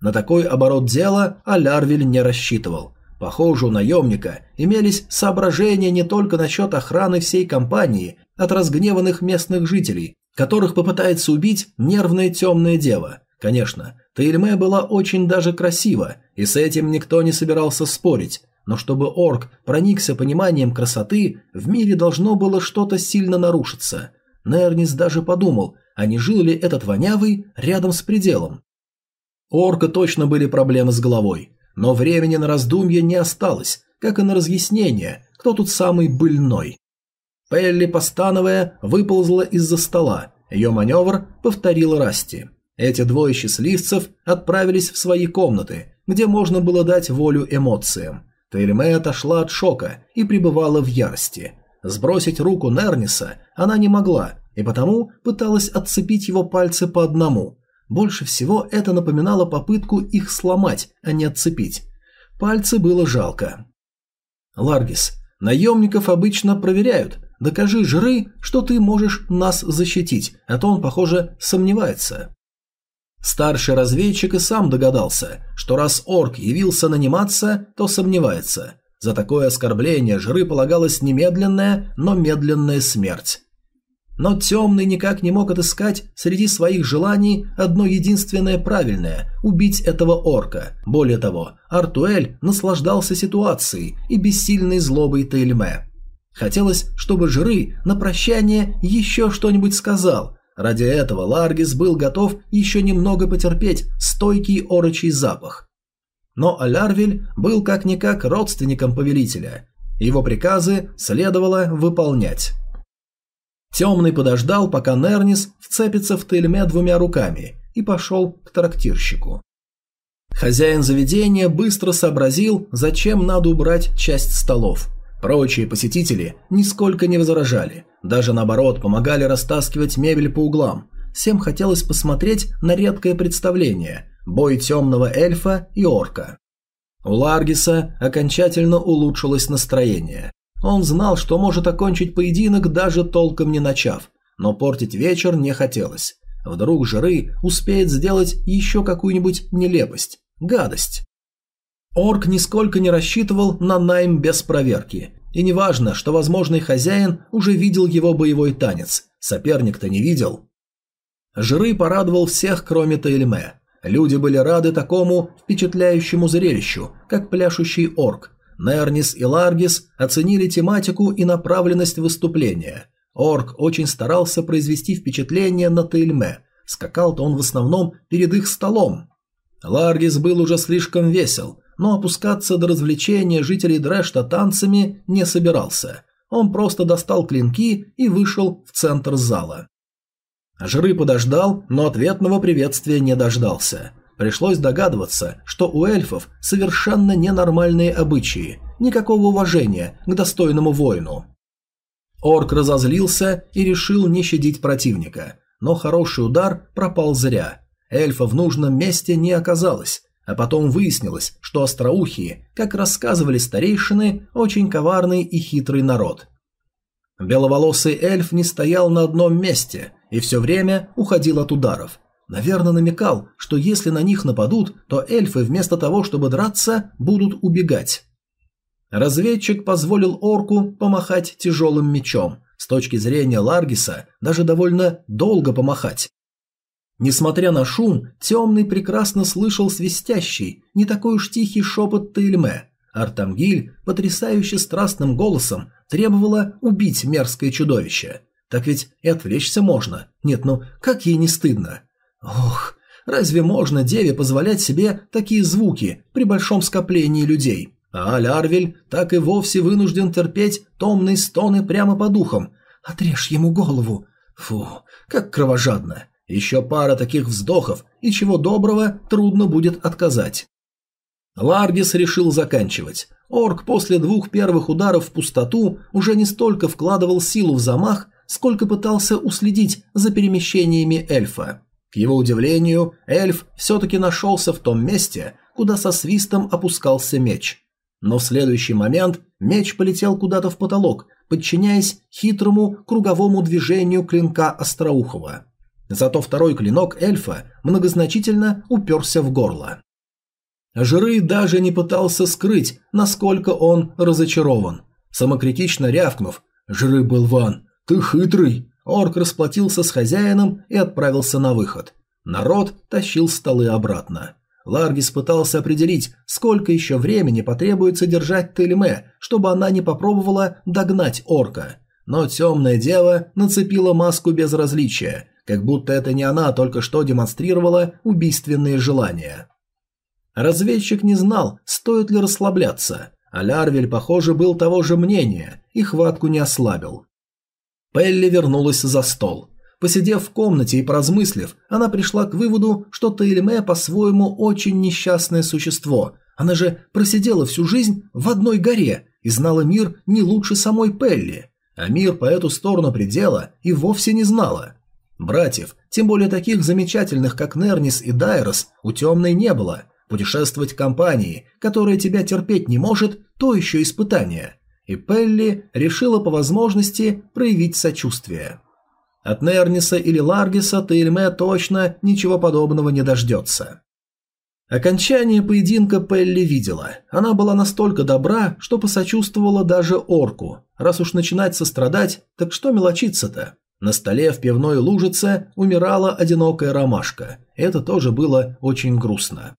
На такой оборот дела Алярвель не рассчитывал. Похоже, у наемника имелись соображения не только насчет охраны всей компании от разгневанных местных жителей, которых попытается убить нервная темная дева. Конечно, Таильме была очень даже красива, и с этим никто не собирался спорить, но чтобы орк проникся пониманием красоты, в мире должно было что-то сильно нарушиться. Нернис даже подумал, а не жил ли этот вонявый рядом с пределом. У орка точно были проблемы с головой, но времени на раздумье не осталось, как и на разъяснение, кто тут самый быльной. Пелли, постановая, выползла из-за стола, ее маневр повторил Расти. Эти двое счастливцев отправились в свои комнаты, где можно было дать волю эмоциям. Тельме отошла от шока и пребывала в ярости. Сбросить руку Нерниса она не могла, и потому пыталась отцепить его пальцы по одному. Больше всего это напоминало попытку их сломать, а не отцепить. Пальцы было жалко. «Ларгис, наемников обычно проверяют. Докажи жры, что ты можешь нас защитить, а то он, похоже, сомневается». Старший разведчик и сам догадался, что раз орк явился наниматься, то сомневается. За такое оскорбление жры полагалась немедленная, но медленная смерть. Но темный никак не мог отыскать среди своих желаний одно единственное правильное – убить этого орка. Более того, Артуэль наслаждался ситуацией и бессильной злобой Тейльме. Хотелось, чтобы жры на прощание еще что-нибудь сказал, Ради этого Ларгис был готов еще немного потерпеть стойкий орочий запах. Но Алярвиль был как-никак родственником повелителя. Его приказы следовало выполнять. Темный подождал, пока Нернис вцепится в Тельме двумя руками и пошел к трактирщику. Хозяин заведения быстро сообразил, зачем надо убрать часть столов. Прочие посетители нисколько не возражали. Даже наоборот, помогали растаскивать мебель по углам. Всем хотелось посмотреть на редкое представление – бой темного эльфа и орка. У Ларгиса окончательно улучшилось настроение. Он знал, что может окончить поединок, даже толком не начав, но портить вечер не хотелось. Вдруг Жиры успеет сделать еще какую-нибудь нелепость, гадость. Орк нисколько не рассчитывал на найм без проверки. И неважно, что возможный хозяин уже видел его боевой танец, соперник-то не видел. Жиры порадовал всех, кроме Таэльме. Люди были рады такому впечатляющему зрелищу, как пляшущий орк. Нернис и Ларгис оценили тематику и направленность выступления. Орк очень старался произвести впечатление на Таэльме. Скакал-то он в основном перед их столом. Ларгис был уже слишком весел, но опускаться до развлечения жителей Дрэшта танцами не собирался. Он просто достал клинки и вышел в центр зала. Жры подождал, но ответного приветствия не дождался. Пришлось догадываться, что у эльфов совершенно ненормальные обычаи, никакого уважения к достойному воину. Орк разозлился и решил не щадить противника, но хороший удар пропал зря. эльфа в нужном месте не оказалось, а потом выяснилось, что остроухие, как рассказывали старейшины, очень коварный и хитрый народ. Беловолосый эльф не стоял на одном месте и все время уходил от ударов. Наверное, намекал, что если на них нападут, то эльфы вместо того, чтобы драться, будут убегать. Разведчик позволил орку помахать тяжелым мечом. С точки зрения Ларгиса, даже довольно долго помахать. Несмотря на шум, Темный прекрасно слышал свистящий, не такой уж тихий шепот Тельме. Артамгиль, потрясающе страстным голосом, требовала убить мерзкое чудовище. Так ведь и отвлечься можно. Нет, ну как ей не стыдно? Ох, разве можно деве позволять себе такие звуки при большом скоплении людей? А Лярвель так и вовсе вынужден терпеть томные стоны прямо по духам. Отрежь ему голову. Фу, как кровожадно. Еще пара таких вздохов, и чего доброго, трудно будет отказать. Ларгис решил заканчивать. Орк после двух первых ударов в пустоту уже не столько вкладывал силу в замах, сколько пытался уследить за перемещениями эльфа. К его удивлению, эльф все-таки нашелся в том месте, куда со свистом опускался меч. Но в следующий момент меч полетел куда-то в потолок, подчиняясь хитрому круговому движению клинка Остроухова. Зато второй клинок эльфа многозначительно уперся в горло. Жиры даже не пытался скрыть, насколько он разочарован. Самокритично рявкнув «Жиры болван, ты хитрый!» Орк расплатился с хозяином и отправился на выход. Народ тащил столы обратно. Ларгис пытался определить, сколько еще времени потребуется держать Тельме, чтобы она не попробовала догнать орка. Но темная дева нацепила маску безразличия, как будто это не она только что демонстрировала убийственные желания. Разведчик не знал, стоит ли расслабляться, а Лярвель, похоже, был того же мнения и хватку не ослабил. Пелли вернулась за стол. Посидев в комнате и поразмыслив, она пришла к выводу, что Таильме по-своему очень несчастное существо. Она же просидела всю жизнь в одной горе и знала мир не лучше самой Пелли, а мир по эту сторону предела и вовсе не знала. Братьев, тем более таких замечательных, как Нернис и Дайрос, у темной не было. Путешествовать в компании, которая тебя терпеть не может, то еще испытание. И Пелли решила по возможности проявить сочувствие. От Нерниса или Ларгиса Тельме точно ничего подобного не дождется. Окончание поединка Пелли видела. Она была настолько добра, что посочувствовала даже орку. Раз уж начинать сострадать, так что мелочиться-то? На столе в пивной лужице умирала одинокая ромашка. Это тоже было очень грустно.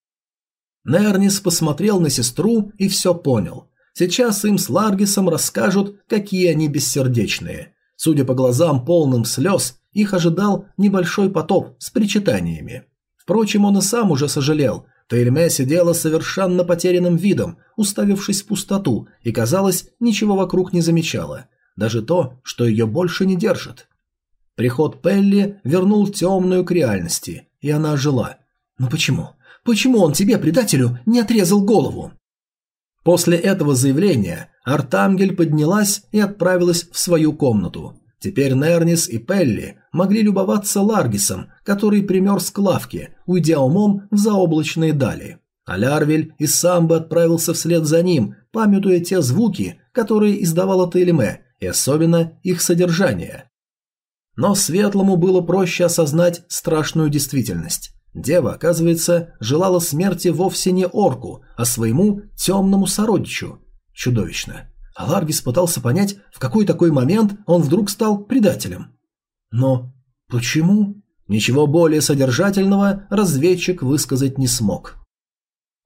Нернис посмотрел на сестру и все понял. Сейчас им с Ларгисом расскажут, какие они бессердечные. Судя по глазам полным слез, их ожидал небольшой потоп с причитаниями. Впрочем, он и сам уже сожалел. Тельме сидела совершенно потерянным видом, уставившись в пустоту, и, казалось, ничего вокруг не замечала. Даже то, что ее больше не держит. Приход Пелли вернул темную к реальности, и она жила. Но почему? Почему он тебе, предателю, не отрезал голову? После этого заявления Артангель поднялась и отправилась в свою комнату. Теперь Нернис и Пелли могли любоваться Ларгисом, который примерз к лавке, уйдя умом в заоблачные дали. А Лярвель и сам бы отправился вслед за ним, памятуя те звуки, которые издавала Тейлеме, и особенно их содержание. Но Светлому было проще осознать страшную действительность. Дева, оказывается, желала смерти вовсе не орку, а своему темному сородичу. Чудовищно. А Ларгис пытался понять, в какой такой момент он вдруг стал предателем. Но почему? Ничего более содержательного разведчик высказать не смог.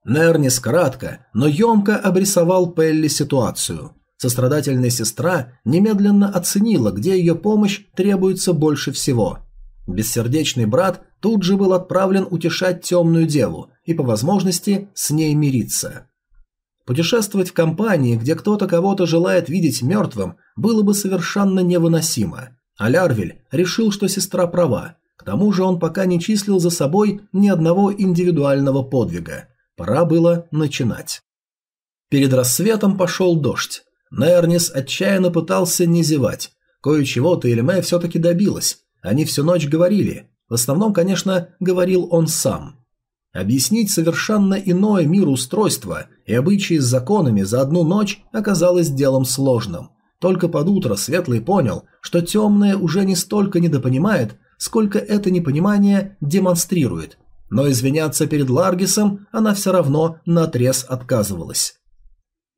Нернис кратко, но емко обрисовал Пелли ситуацию. Сострадательная сестра немедленно оценила, где ее помощь требуется больше всего. Бессердечный брат тут же был отправлен утешать темную деву и по возможности с ней мириться. Путешествовать в компании, где кто-то кого-то желает видеть мертвым, было бы совершенно невыносимо. А Лярвель решил, что сестра права. К тому же он пока не числил за собой ни одного индивидуального подвига. Пора было начинать. Перед рассветом пошел дождь. Нернис отчаянно пытался не зевать. Кое-чего Таильме все-таки добилась. Они всю ночь говорили. В основном, конечно, говорил он сам. Объяснить совершенно иное мироустройство и обычаи с законами за одну ночь оказалось делом сложным. Только под утро Светлый понял, что темное уже не столько недопонимает, сколько это непонимание демонстрирует. Но извиняться перед Ларгисом она все равно наотрез отказывалась.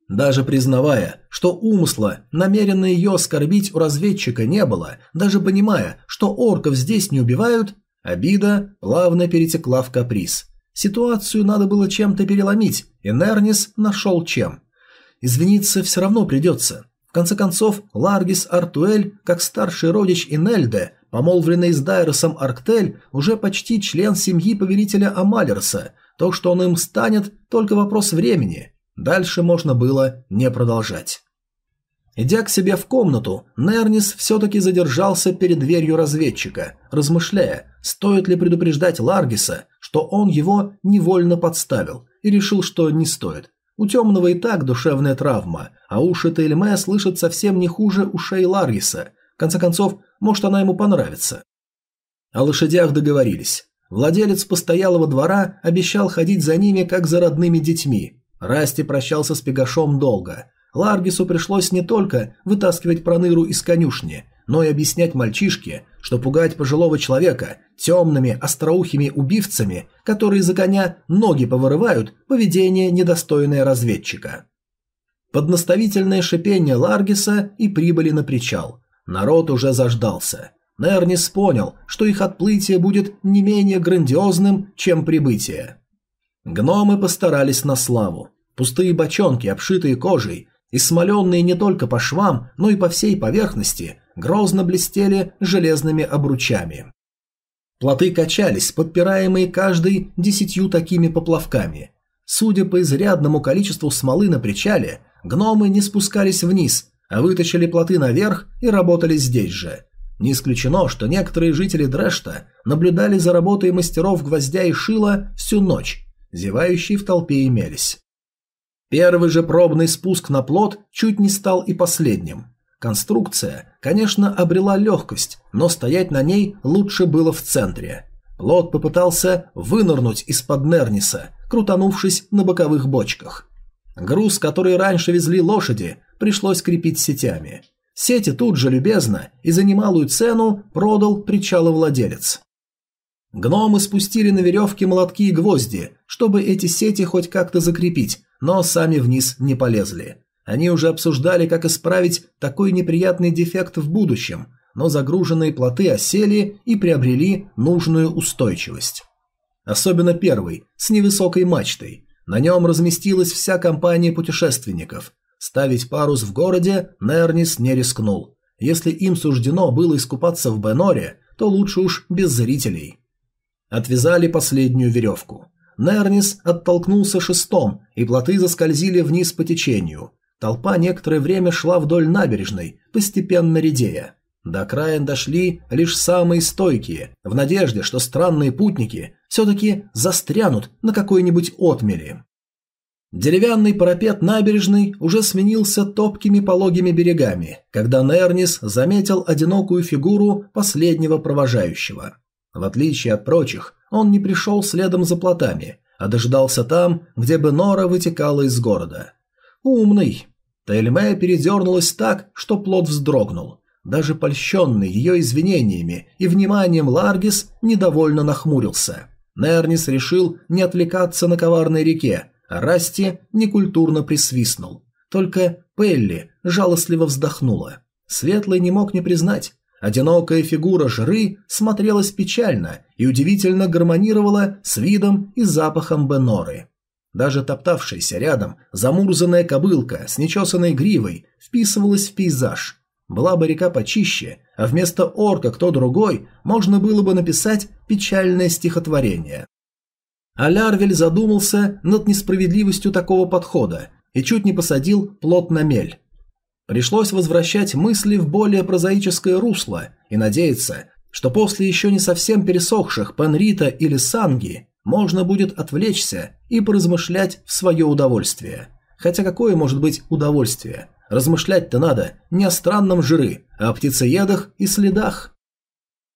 Даже признавая, что умысла, намеренно ее оскорбить у разведчика не было, даже понимая, что орков здесь не убивают, обида плавно перетекла в каприз. Ситуацию надо было чем-то переломить, и Нернис нашел чем. Извиниться все равно придется. В конце концов, Ларгис Артуэль, как старший родич Инельде, помолвленный с Дайросом Арктель, уже почти член семьи повелителя Амалерса. То, что он им станет, только вопрос времени. Дальше можно было не продолжать. Идя к себе в комнату, Нернис все-таки задержался перед дверью разведчика, размышляя, стоит ли предупреждать Ларгиса, что он его невольно подставил, и решил, что не стоит. У темного и так душевная травма, а уши Тельме слышат совсем не хуже ушей Ларгиса. В конце концов, может она ему понравится. О лошадях договорились. Владелец постоялого двора обещал ходить за ними, как за родными детьми. Расти прощался с Пегашом долго. Ларгису пришлось не только вытаскивать проныру из конюшни, но и объяснять мальчишке, что пугать пожилого человека темными остроухими убивцами, которые за коня ноги повырывают, поведение недостойное разведчика. Под наставительное шипение Ларгиса и прибыли на причал. Народ уже заждался. Нернис понял, что их отплытие будет не менее грандиозным, чем прибытие. Гномы постарались на славу. Пустые бочонки, обшитые кожей, и смоленные не только по швам, но и по всей поверхности, грозно блестели железными обручами. Плоты качались, подпираемые каждой десятью такими поплавками. Судя по изрядному количеству смолы на причале, гномы не спускались вниз, а вытащили плоты наверх и работали здесь же. Не исключено, что некоторые жители Дрэшта наблюдали за работой мастеров гвоздя и шила всю ночь. Зевающие в толпе имелись. Первый же пробный спуск на плот чуть не стал и последним. Конструкция, конечно, обрела легкость, но стоять на ней лучше было в центре. Плот попытался вынырнуть из-под Нерниса, крутанувшись на боковых бочках. Груз, который раньше везли лошади, пришлось крепить сетями. Сети тут же любезно и за немалую цену продал причаловладелец. Гномы спустили на веревке молотки и гвозди, чтобы эти сети хоть как-то закрепить, но сами вниз не полезли. Они уже обсуждали, как исправить такой неприятный дефект в будущем, но загруженные плоты осели и приобрели нужную устойчивость. Особенно первый, с невысокой мачтой. На нем разместилась вся компания путешественников. Ставить парус в городе Нернис не рискнул. Если им суждено было искупаться в Беноре, то лучше уж без зрителей. Отвязали последнюю веревку. Нернис оттолкнулся шестом, и плоты заскользили вниз по течению. Толпа некоторое время шла вдоль набережной, постепенно редея. До края дошли лишь самые стойкие, в надежде, что странные путники все-таки застрянут на какой-нибудь отмели. Деревянный парапет набережной уже сменился топкими пологими берегами, когда Нернис заметил одинокую фигуру последнего провожающего. В отличие от прочих, он не пришел следом за плотами, а дождался там, где бы Нора вытекала из города. Умный. Тельме передернулась так, что плот вздрогнул. Даже польщенный ее извинениями и вниманием Ларгис недовольно нахмурился. Нернис решил не отвлекаться на коварной реке, а Расти некультурно присвистнул. Только Пелли жалостливо вздохнула. Светлый не мог не признать, Одинокая фигура жры смотрелась печально и удивительно гармонировала с видом и запахом Беноры. Даже топтавшаяся рядом замурзанная кобылка с нечесанной гривой вписывалась в пейзаж. Была бы река почище, а вместо орка кто другой, можно было бы написать печальное стихотворение. Алярвель задумался над несправедливостью такого подхода и чуть не посадил плот на мель. Пришлось возвращать мысли в более прозаическое русло и надеяться, что после еще не совсем пересохших Панрита или Санги можно будет отвлечься и поразмышлять в свое удовольствие. Хотя какое может быть удовольствие? Размышлять-то надо не о странном жиры, а о птицеедах и следах.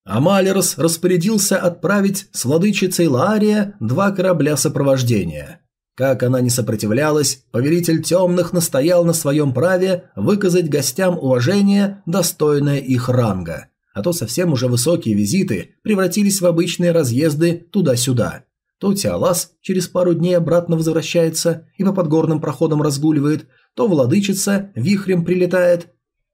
Амалерос распорядился отправить с владычицей Лаария два корабля сопровождения. Как она не сопротивлялась, повелитель темных настоял на своем праве выказать гостям уважение, достойное их ранга. А то совсем уже высокие визиты превратились в обычные разъезды туда-сюда. То Тиалас через пару дней обратно возвращается и по подгорным проходам разгуливает, то владычица вихрем прилетает.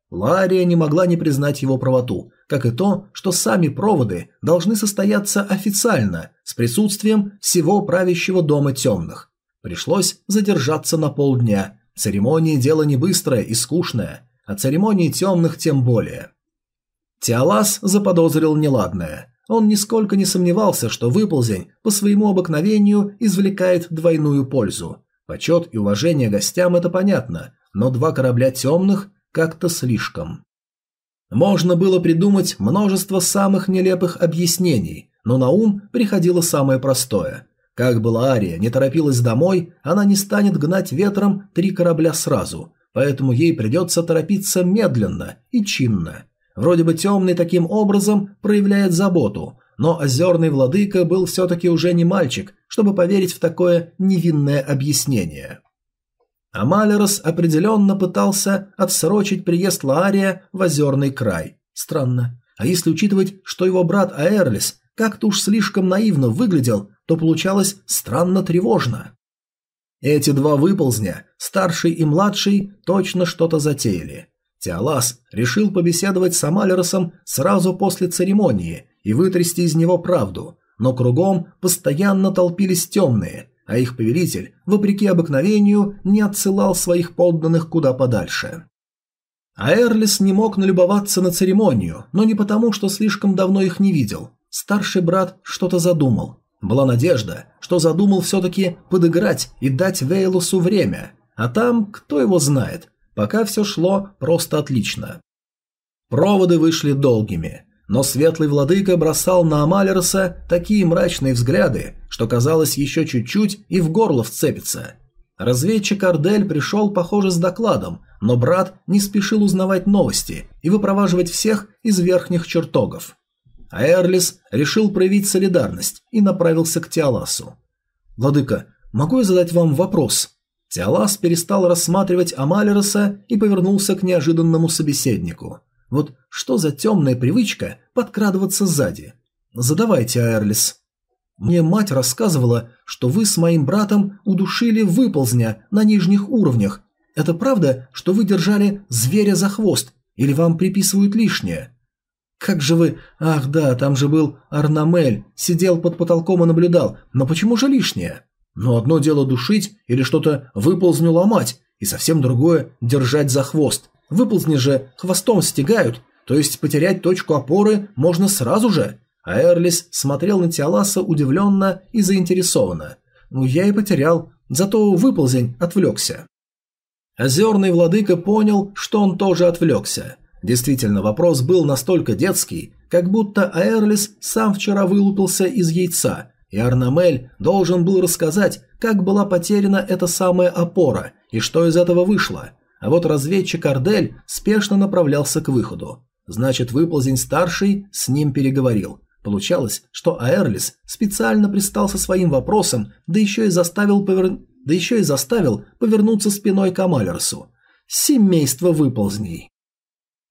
Лария не могла не признать его правоту, как и то, что сами проводы должны состояться официально, с присутствием всего правящего дома темных. Пришлось задержаться на полдня. Церемонии дело не быстрое и скучное, а церемонии темных тем более. Тиалас заподозрил неладное. Он нисколько не сомневался, что выползень по своему обыкновению извлекает двойную пользу. Почет и уважение гостям – это понятно, но два корабля темных – как-то слишком. Можно было придумать множество самых нелепых объяснений, но на ум приходило самое простое. Как была Ария не торопилась домой, она не станет гнать ветром три корабля сразу, поэтому ей придется торопиться медленно и чинно. Вроде бы темный таким образом проявляет заботу, но озерный владыка был все-таки уже не мальчик, чтобы поверить в такое невинное объяснение. Амалерос определенно пытался отсрочить приезд Лаария в озерный край. Странно. А если учитывать, что его брат Аэрлис как-то уж слишком наивно выглядел, то получалось странно тревожно. Эти два выползня, старший и младший, точно что-то затеяли. Теолас решил побеседовать с Амалеросом сразу после церемонии и вытрясти из него правду, но кругом постоянно толпились темные, а их повелитель, вопреки обыкновению, не отсылал своих подданных куда подальше. А Эрлис не мог налюбоваться на церемонию, но не потому, что слишком давно их не видел. Старший брат что-то задумал, была надежда, что задумал все-таки подыграть и дать Вейлусу время, а там кто его знает, пока все шло просто отлично. Проводы вышли долгими, но светлый владыка бросал на Амалерса такие мрачные взгляды, что казалось еще чуть-чуть и в горло вцепится. Разведчик Ардель пришел, похоже, с докладом, но брат не спешил узнавать новости и выпроваживать всех из верхних чертогов а Эрлис решил проявить солидарность и направился к Тиаласу. «Владыка, могу я задать вам вопрос?» Тиалас перестал рассматривать Амалероса и повернулся к неожиданному собеседнику. «Вот что за темная привычка подкрадываться сзади?» «Задавайте, Аэрлис». «Мне мать рассказывала, что вы с моим братом удушили выползня на нижних уровнях. Это правда, что вы держали зверя за хвост, или вам приписывают лишнее?» «Как же вы... Ах да, там же был Арнамель, сидел под потолком и наблюдал. Но почему же лишнее? Но одно дело душить или что-то выползню ломать, и совсем другое – держать за хвост. Выползни же хвостом стегают, то есть потерять точку опоры можно сразу же». А Эрлис смотрел на Тиаласа удивленно и заинтересованно. «Ну, я и потерял, зато выползень отвлекся». Озерный владыка понял, что он тоже отвлекся – Действительно, вопрос был настолько детский, как будто Аэрлис сам вчера вылупился из яйца, и Арнамель должен был рассказать, как была потеряна эта самая опора и что из этого вышло. А вот разведчик Ардель спешно направлялся к выходу. Значит, выползень старший с ним переговорил. Получалось, что Аэрлис специально пристал со своим вопросом, да еще и заставил, повер... да еще и заставил повернуться спиной к Амалерсу. Семейство выползней.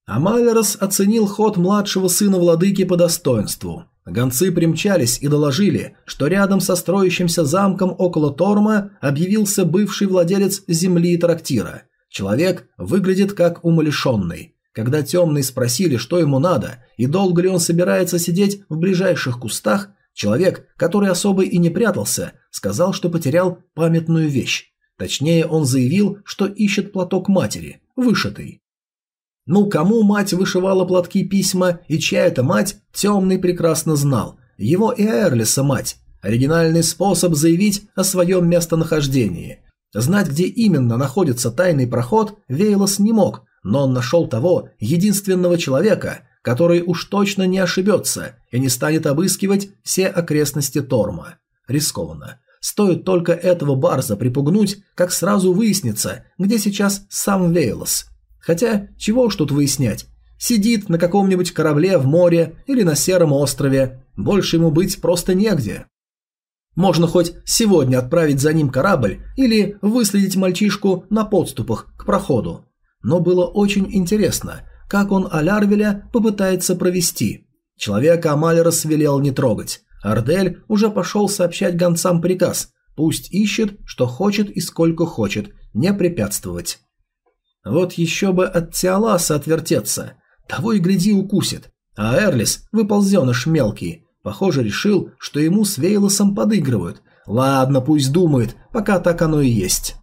Амалерос оценил ход младшего сына владыки по достоинству. Гонцы примчались и доложили, что рядом со строящимся замком около Торма объявился бывший владелец земли и трактира. Человек выглядит как умалишенный. Когда темные спросили, что ему надо и долго ли он собирается сидеть в ближайших кустах, человек, который особо и не прятался, сказал, что потерял памятную вещь. Точнее, он заявил, что ищет платок матери, вышитый. Ну, кому мать вышивала платки письма, и чья это мать, Темный прекрасно знал. Его и Эрлиса мать. Оригинальный способ заявить о своем местонахождении. Знать, где именно находится тайный проход, Вейлос не мог, но он нашел того единственного человека, который уж точно не ошибется и не станет обыскивать все окрестности Торма. Рискованно. Стоит только этого Барза припугнуть, как сразу выяснится, где сейчас сам Вейлос – Хотя, чего уж тут выяснять. Сидит на каком-нибудь корабле в море или на сером острове. Больше ему быть просто негде. Можно хоть сегодня отправить за ним корабль или выследить мальчишку на подступах к проходу. Но было очень интересно, как он Алярвеля попытается провести. Человека Амалера свелел не трогать. Ардель уже пошел сообщать гонцам приказ, пусть ищет, что хочет и сколько хочет, не препятствовать. Вот еще бы от Тиаласа отвертеться, того и гляди укусит. А Эрлис, выползеныш мелкий, похоже решил, что ему с Вейлосом подыгрывают. Ладно, пусть думает, пока так оно и есть.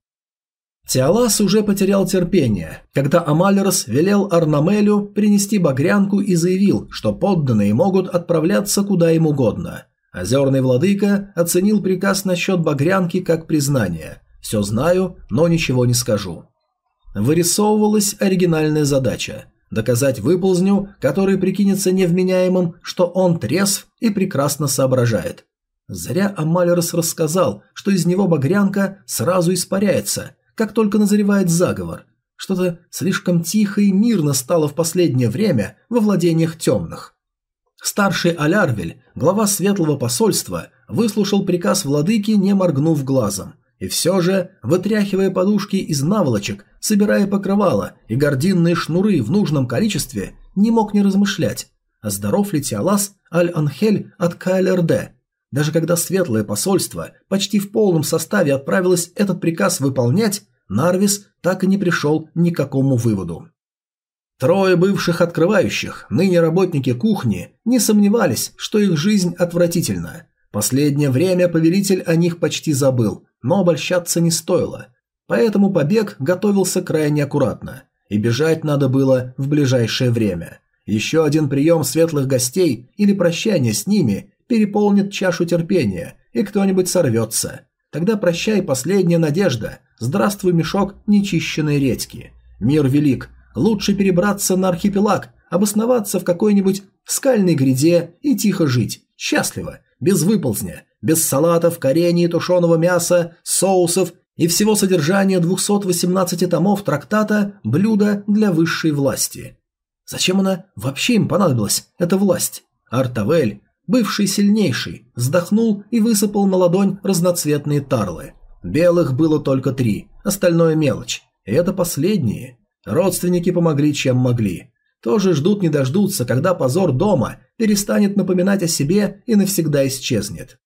Тиалас уже потерял терпение, когда Амалерос велел Арнамелю принести багрянку и заявил, что подданные могут отправляться куда им угодно. Озерный владыка оценил приказ насчет багрянки как признание. «Все знаю, но ничего не скажу». Вырисовывалась оригинальная задача – доказать выползню, который прикинется невменяемым, что он трезв и прекрасно соображает. Зря Амалерос рассказал, что из него багрянка сразу испаряется – как только назревает заговор. Что-то слишком тихо и мирно стало в последнее время во владениях темных. Старший Алярвель, глава Светлого посольства, выслушал приказ владыки, не моргнув глазом. И все же, вытряхивая подушки из наволочек, собирая покрывало и гординные шнуры в нужном количестве, не мог не размышлять, а здоров ли Тиалас Аль-Анхель от КЛРД, даже когда Светлое посольство почти в полном составе отправилось этот приказ выполнять, Нарвис так и не пришел ни к какому выводу. Трое бывших открывающих, ныне работники кухни, не сомневались, что их жизнь отвратительна. Последнее время повелитель о них почти забыл, но обольщаться не стоило. Поэтому побег готовился крайне аккуратно, и бежать надо было в ближайшее время. Еще один прием светлых гостей или прощание с ними переполнит чашу терпения, и кто-нибудь сорвется. Тогда прощай последняя надежда, здравствуй мешок нечищенной редьки. Мир велик, лучше перебраться на архипелаг, обосноваться в какой-нибудь скальной гряде и тихо жить, счастливо, без выползня, без салатов, корений, тушеного мяса, соусов и всего содержания 218 томов трактата «Блюдо для высшей власти». Зачем она вообще им понадобилась, эта власть? Артавель Бывший сильнейший вздохнул и высыпал на ладонь разноцветные тарлы. Белых было только три, остальное мелочь. И это последние. Родственники помогли, чем могли. Тоже ждут не дождутся, когда позор дома перестанет напоминать о себе и навсегда исчезнет.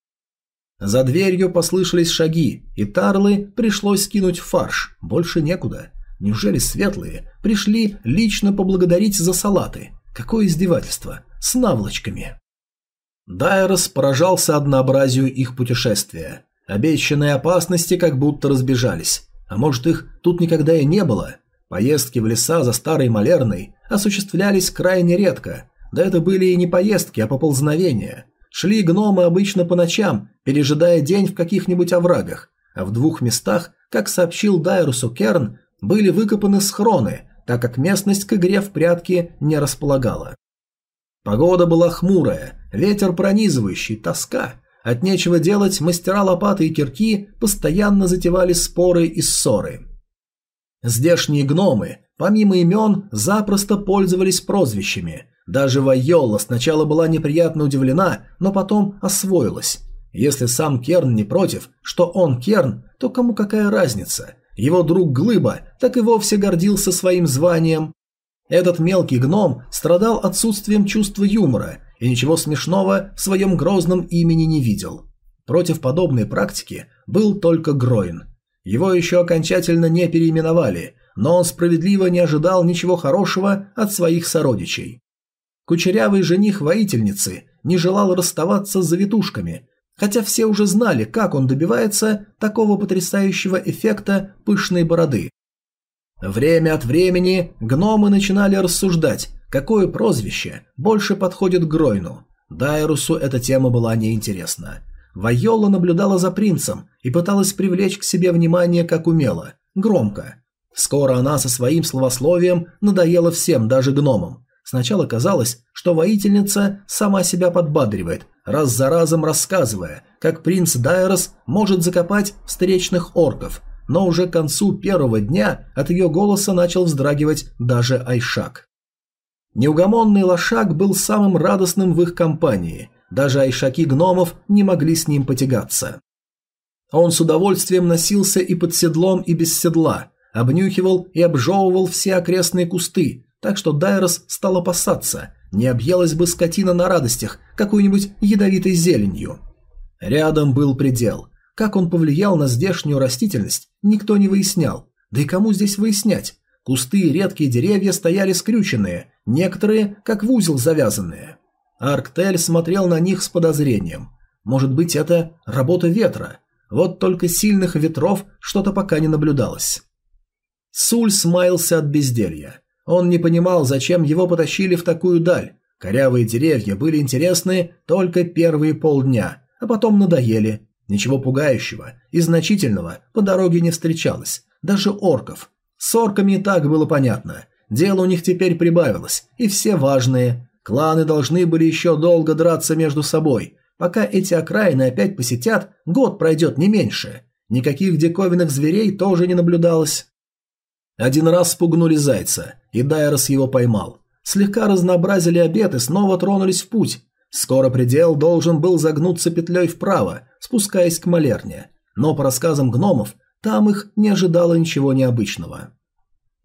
За дверью послышались шаги, и тарлы пришлось скинуть фарш, больше некуда. Неужели светлые пришли лично поблагодарить за салаты? Какое издевательство! С наволочками! Дайрос поражался однообразию их путешествия. Обещанные опасности как будто разбежались. А может их тут никогда и не было? Поездки в леса за Старой Малерной осуществлялись крайне редко. Да это были и не поездки, а поползновения. Шли гномы обычно по ночам, пережидая день в каких-нибудь оврагах. А в двух местах, как сообщил Дайрусу Керн, были выкопаны схроны, так как местность к игре в прятки не располагала. Погода была хмурая, ветер пронизывающий, тоска. От нечего делать мастера лопаты и кирки постоянно затевали споры и ссоры. Здешние гномы, помимо имен, запросто пользовались прозвищами. Даже Вайола сначала была неприятно удивлена, но потом освоилась. Если сам Керн не против, что он Керн, то кому какая разница? Его друг Глыба так и вовсе гордился своим званием этот мелкий гном страдал отсутствием чувства юмора и ничего смешного в своем грозном имени не видел. Против подобной практики был только Гроин. Его еще окончательно не переименовали, но он справедливо не ожидал ничего хорошего от своих сородичей. Кучерявый жених воительницы не желал расставаться с завитушками, хотя все уже знали, как он добивается такого потрясающего эффекта пышной бороды. Время от времени гномы начинали рассуждать, какое прозвище больше подходит Гройну. Дайрусу эта тема была неинтересна. Вайола наблюдала за принцем и пыталась привлечь к себе внимание как умела, громко. Скоро она со своим словословием надоела всем, даже гномам. Сначала казалось, что воительница сама себя подбадривает, раз за разом рассказывая, как принц Дайрос может закопать встречных орков, но уже к концу первого дня от ее голоса начал вздрагивать даже Айшак. Неугомонный лошак был самым радостным в их компании, даже айшаки гномов не могли с ним потягаться. Он с удовольствием носился и под седлом, и без седла, обнюхивал и обжевывал все окрестные кусты, так что Дайрос стал опасаться, не объелась бы скотина на радостях какой-нибудь ядовитой зеленью. Рядом был предел. Как он повлиял на здешнюю растительность, никто не выяснял. Да и кому здесь выяснять? Кусты и редкие деревья стояли скрюченные, некоторые как в узел завязанные. Арктель смотрел на них с подозрением. Может быть, это работа ветра? Вот только сильных ветров что-то пока не наблюдалось. Суль смаялся от безделья. Он не понимал, зачем его потащили в такую даль. Корявые деревья были интересны только первые полдня, а потом надоели. Ничего пугающего и значительного по дороге не встречалось, даже орков. С орками и так было понятно. Дело у них теперь прибавилось, и все важные. Кланы должны были еще долго драться между собой. Пока эти окраины опять посетят, год пройдет не меньше. Никаких диковинных зверей тоже не наблюдалось. Один раз спугнули зайца, и Дайрос его поймал. Слегка разнообразили обед и снова тронулись в путь. Скоро предел должен был загнуться петлей вправо, спускаясь к малерне. Но по рассказам гномов, там их не ожидало ничего необычного.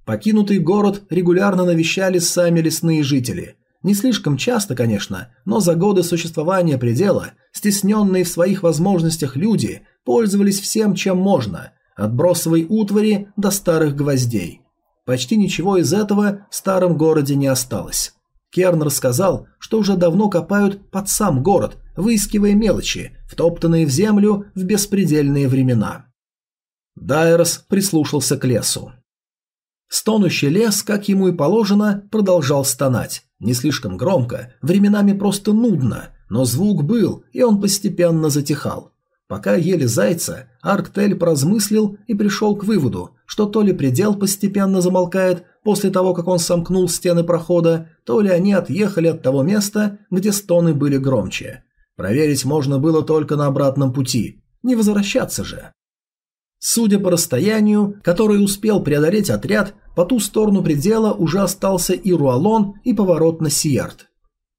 Покинутый город регулярно навещали сами лесные жители. Не слишком часто, конечно, но за годы существования предела стесненные в своих возможностях люди пользовались всем, чем можно, от бросовой утвари до старых гвоздей. Почти ничего из этого в старом городе не осталось. Керн рассказал, что уже давно копают под сам город, выискивая мелочи, втоптанные в землю в беспредельные времена. Дайрос прислушался к лесу. Стонущий лес, как ему и положено, продолжал стонать. Не слишком громко, временами просто нудно, но звук был, и он постепенно затихал. Пока ели зайца, Арктель поразмыслил и пришел к выводу, что то ли предел постепенно замолкает после того, как он сомкнул стены прохода, то ли они отъехали от того места, где стоны были громче. Проверить можно было только на обратном пути, не возвращаться же. Судя по расстоянию, которое успел преодолеть отряд, по ту сторону предела уже остался и Руалон, и поворот на Сиерт.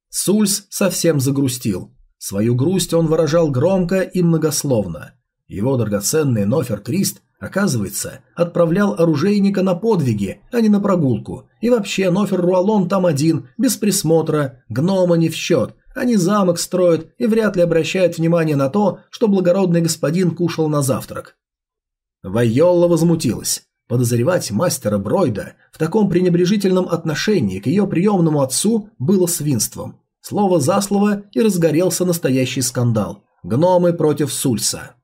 Сульс совсем загрустил. Свою грусть он выражал громко и многословно. Его драгоценный Нофер Крист, оказывается, отправлял оружейника на подвиги, а не на прогулку. И вообще Нофер Руалон там один, без присмотра, гнома не в счет. Они замок строят и вряд ли обращают внимание на то, что благородный господин кушал на завтрак. Вайолла возмутилась. Подозревать мастера Бройда в таком пренебрежительном отношении к ее приемному отцу было свинством. Слово за слово и разгорелся настоящий скандал. Гномы против Сульса.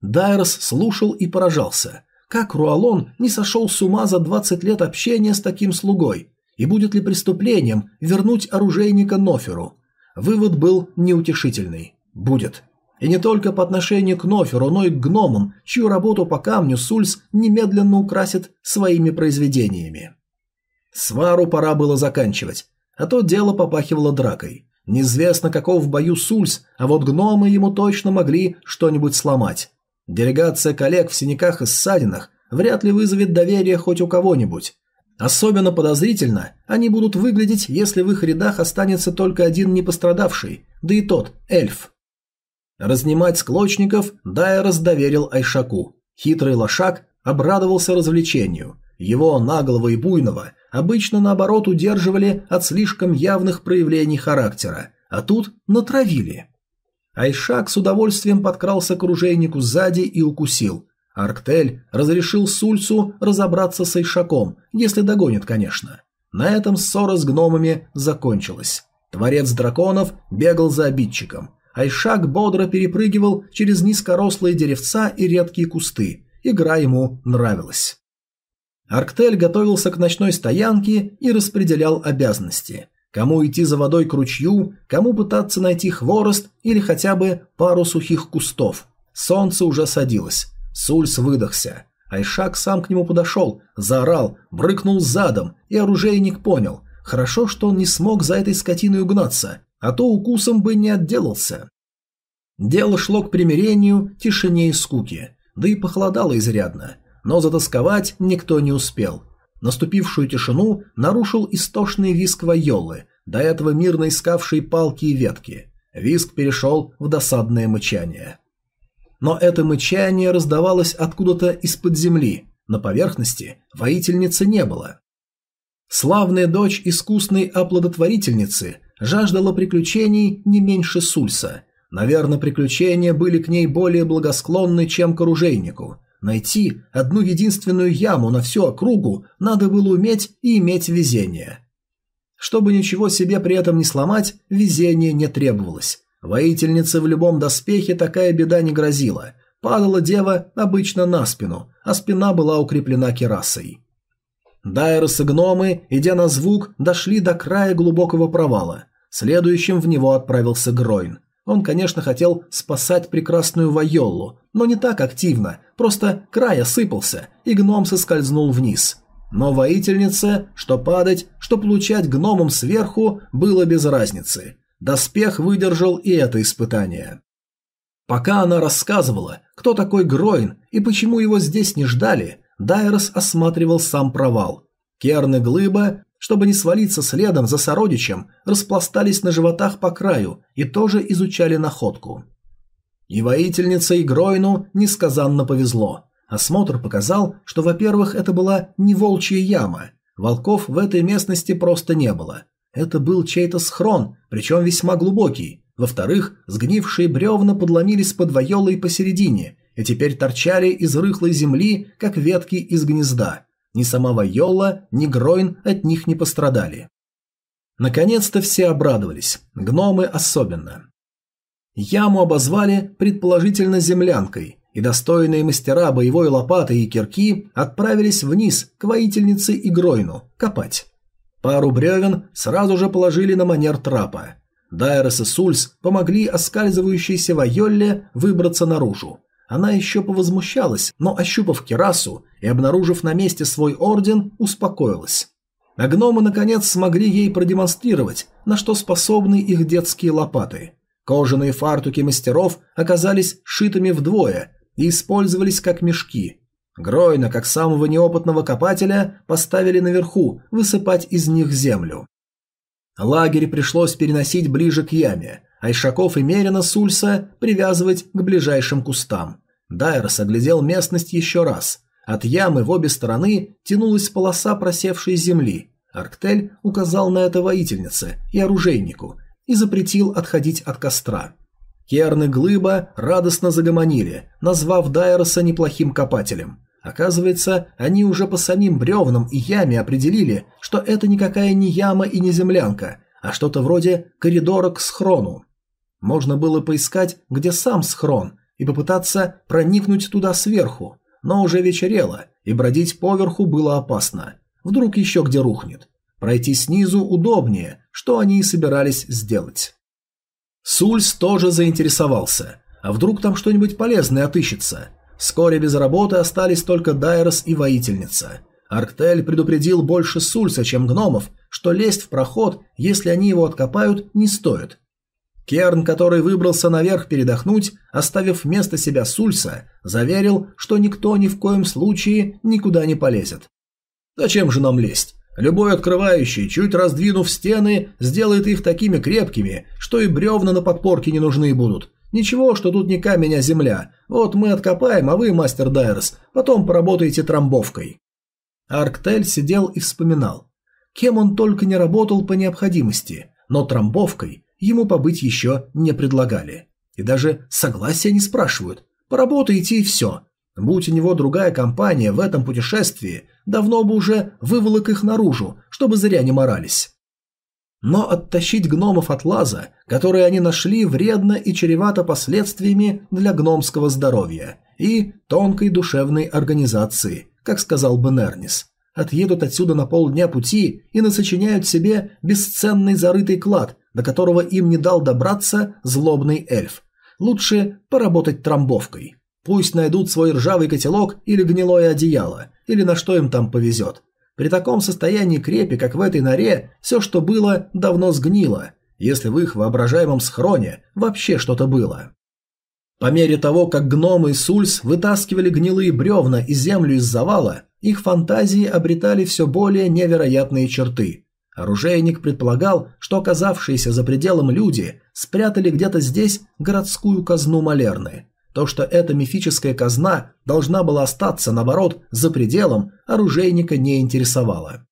Дайрос слушал и поражался. Как Руалон не сошел с ума за 20 лет общения с таким слугой? И будет ли преступлением вернуть оружейника Ноферу? Вывод был неутешительный. Будет. И не только по отношению к Ноферу, но и к гномам, чью работу по камню Сульс немедленно украсит своими произведениями. Свару пора было заканчивать а то дело попахивало дракой. Неизвестно, каков в бою Сульс, а вот гномы ему точно могли что-нибудь сломать. Делегация коллег в синяках и ссадинах вряд ли вызовет доверие хоть у кого-нибудь. Особенно подозрительно они будут выглядеть, если в их рядах останется только один непострадавший, да и тот – эльф. Разнимать склочников Дайрос доверил Айшаку. Хитрый лошак обрадовался развлечению. Его наглого и буйного обычно наоборот удерживали от слишком явных проявлений характера, а тут натравили. Айшак с удовольствием подкрался к оружейнику сзади и укусил. Арктель разрешил Сульцу разобраться с Айшаком, если догонит, конечно. На этом ссора с гномами закончилась. Творец драконов бегал за обидчиком. Айшак бодро перепрыгивал через низкорослые деревца и редкие кусты. Игра ему нравилась. Арктель готовился к ночной стоянке и распределял обязанности. Кому идти за водой к ручью, кому пытаться найти хворост или хотя бы пару сухих кустов. Солнце уже садилось. Сульс выдохся. Айшак сам к нему подошел, заорал, брыкнул задом, и оружейник понял. Хорошо, что он не смог за этой скотиной угнаться, а то укусом бы не отделался. Дело шло к примирению, тишине и скуке, да и похолодало изрядно но затасковать никто не успел. Наступившую тишину нарушил истошный виск Вайолы, до этого мирно искавший палки и ветки. Виск перешел в досадное мычание. Но это мычание раздавалось откуда-то из-под земли, на поверхности воительницы не было. Славная дочь искусной оплодотворительницы жаждала приключений не меньше Сульса. Наверное, приключения были к ней более благосклонны, чем к оружейнику. Найти одну единственную яму на всю округу надо было уметь и иметь везение. Чтобы ничего себе при этом не сломать, везение не требовалось. Воительнице в любом доспехе такая беда не грозила. Падала дева обычно на спину, а спина была укреплена керасой. Дайрос и гномы, идя на звук, дошли до края глубокого провала. Следующим в него отправился Гройн. Он, конечно, хотел спасать прекрасную Вайоллу, но не так активно, просто край осыпался, и гном соскользнул вниз. Но воительнице, что падать, что получать гномом сверху, было без разницы. Доспех выдержал и это испытание. Пока она рассказывала, кто такой Гроин и почему его здесь не ждали, Дайрос осматривал сам провал. Керн Глыба, чтобы не свалиться следом за сородичем, распластались на животах по краю и тоже изучали находку. И воительнице, и Гройну несказанно повезло. Осмотр показал, что, во-первых, это была не волчья яма. Волков в этой местности просто не было. Это был чей-то схрон, причем весьма глубокий. Во-вторых, сгнившие бревна подломились под воелой посередине и теперь торчали из рыхлой земли, как ветки из гнезда. Ни сама Вайола, ни Гройн от них не пострадали. Наконец-то все обрадовались, гномы особенно. Яму обозвали предположительно землянкой, и достойные мастера боевой лопаты и кирки отправились вниз к воительнице и Гройну копать. Пару бревен сразу же положили на манер трапа. Дайрос и Сульс помогли оскальзывающейся Вайолле выбраться наружу. Она еще повозмущалась, но, ощупав керасу и обнаружив на месте свой орден, успокоилась. А гномы, наконец, смогли ей продемонстрировать, на что способны их детские лопаты. Кожаные фартуки мастеров оказались шитыми вдвое, и использовались как мешки. Гройна, как самого неопытного копателя, поставили наверху, высыпать из них землю. Лагерь пришлось переносить ближе к яме, а Ишаков и Мерина Сульса привязывать к ближайшим кустам. Дайрос оглядел местность еще раз. От ямы в обе стороны тянулась полоса просевшей земли. Арктель указал на это воительнице и оружейнику и запретил отходить от костра. Керн Глыба радостно загомонили, назвав Дайроса неплохим копателем. Оказывается, они уже по самим бревнам и яме определили, что это никакая не яма и не землянка, а что-то вроде коридора к схрону. Можно было поискать, где сам схрон, и попытаться проникнуть туда сверху, но уже вечерело, и бродить поверху было опасно. Вдруг еще где рухнет. Пройти снизу удобнее, что они и собирались сделать. Сульс тоже заинтересовался. А вдруг там что-нибудь полезное отыщется? Вскоре без работы остались только Дайрос и воительница. Арктель предупредил больше Сульса, чем гномов, что лезть в проход, если они его откопают, не стоит. Керн, который выбрался наверх передохнуть, оставив вместо себя Сульса, заверил, что никто ни в коем случае никуда не полезет. «Зачем же нам лезть? Любой открывающий, чуть раздвинув стены, сделает их такими крепкими, что и бревна на подпорке не нужны будут. Ничего, что тут не камень, а земля. Вот мы откопаем, а вы, мастер Дайрос, потом поработаете трамбовкой». Арктель сидел и вспоминал. Кем он только не работал по необходимости, но трамбовкой ему побыть еще не предлагали. И даже согласия не спрашивают. Поработаете и все. Будь у него другая компания в этом путешествии, давно бы уже выволок их наружу, чтобы зря не морались. Но оттащить гномов от лаза, которые они нашли, вредно и чревато последствиями для гномского здоровья и тонкой душевной организации, как сказал бы Нернис. Отъедут отсюда на полдня пути и насочиняют себе бесценный зарытый клад, до которого им не дал добраться злобный эльф. Лучше поработать трамбовкой. Пусть найдут свой ржавый котелок или гнилое одеяло, или на что им там повезет. При таком состоянии крепи, как в этой норе, все, что было, давно сгнило, если в их воображаемом схроне вообще что-то было. По мере того, как гномы и Сульс вытаскивали гнилые бревна и землю из завала, их фантазии обретали все более невероятные черты. Оружейник предполагал, что оказавшиеся за пределом люди спрятали где-то здесь городскую казну Малерны. То, что эта мифическая казна должна была остаться, наоборот, за пределом, оружейника не интересовало.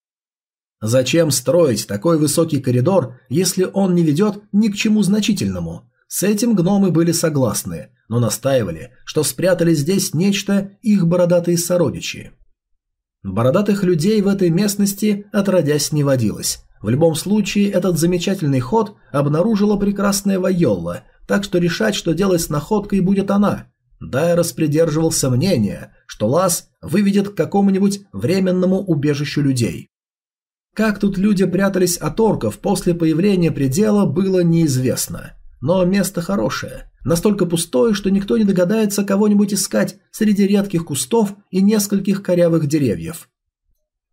Зачем строить такой высокий коридор, если он не ведет ни к чему значительному? С этим гномы были согласны, но настаивали, что спрятали здесь нечто их бородатые сородичи. Бородатых людей в этой местности отродясь не водилось. В любом случае, этот замечательный ход обнаружила прекрасная Вайолла, так что решать, что делать с находкой, будет она. Дайрос придерживался мнения, что Лас выведет к какому-нибудь временному убежищу людей. Как тут люди прятались от орков после появления предела, было неизвестно. Но место хорошее. Настолько пустое, что никто не догадается кого-нибудь искать среди редких кустов и нескольких корявых деревьев.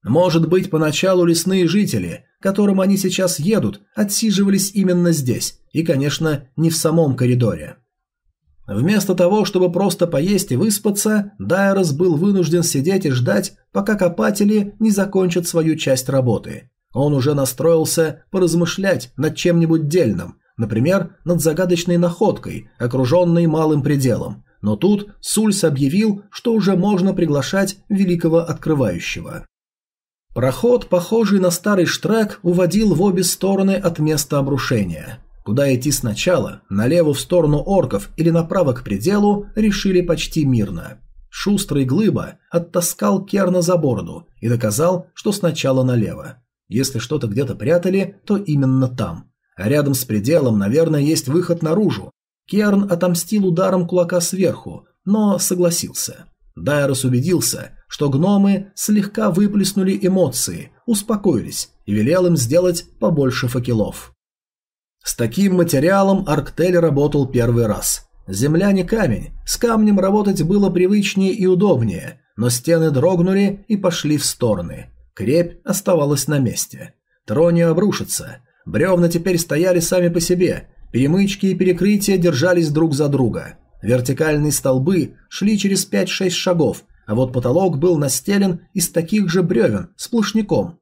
Может быть, поначалу лесные жители, которым они сейчас едут, отсиживались именно здесь, и, конечно, не в самом коридоре. Вместо того, чтобы просто поесть и выспаться, Дайрос был вынужден сидеть и ждать, пока копатели не закончат свою часть работы. Он уже настроился поразмышлять над чем-нибудь дельным, например, над загадочной находкой, окруженной малым пределом. Но тут Сульс объявил, что уже можно приглашать великого открывающего. Проход, похожий на старый штрек, уводил в обе стороны от места обрушения. Куда идти сначала, налево в сторону орков или направо к пределу, решили почти мирно. Шустрый глыба оттаскал Керна за бороду и доказал, что сначала налево. Если что-то где-то прятали, то именно там. А рядом с пределом, наверное, есть выход наружу. Керн отомстил ударом кулака сверху, но согласился. Дайрос убедился, что гномы слегка выплеснули эмоции, успокоились и велел им сделать побольше факелов. С таким материалом Арктель работал первый раз. Земля не камень, с камнем работать было привычнее и удобнее, но стены дрогнули и пошли в стороны. Крепь оставалась на месте. Троне обрушится. Бревна теперь стояли сами по себе, перемычки и перекрытия держались друг за друга. Вертикальные столбы шли через 5-6 шагов, а вот потолок был настелен из таких же бревен, сплошняком.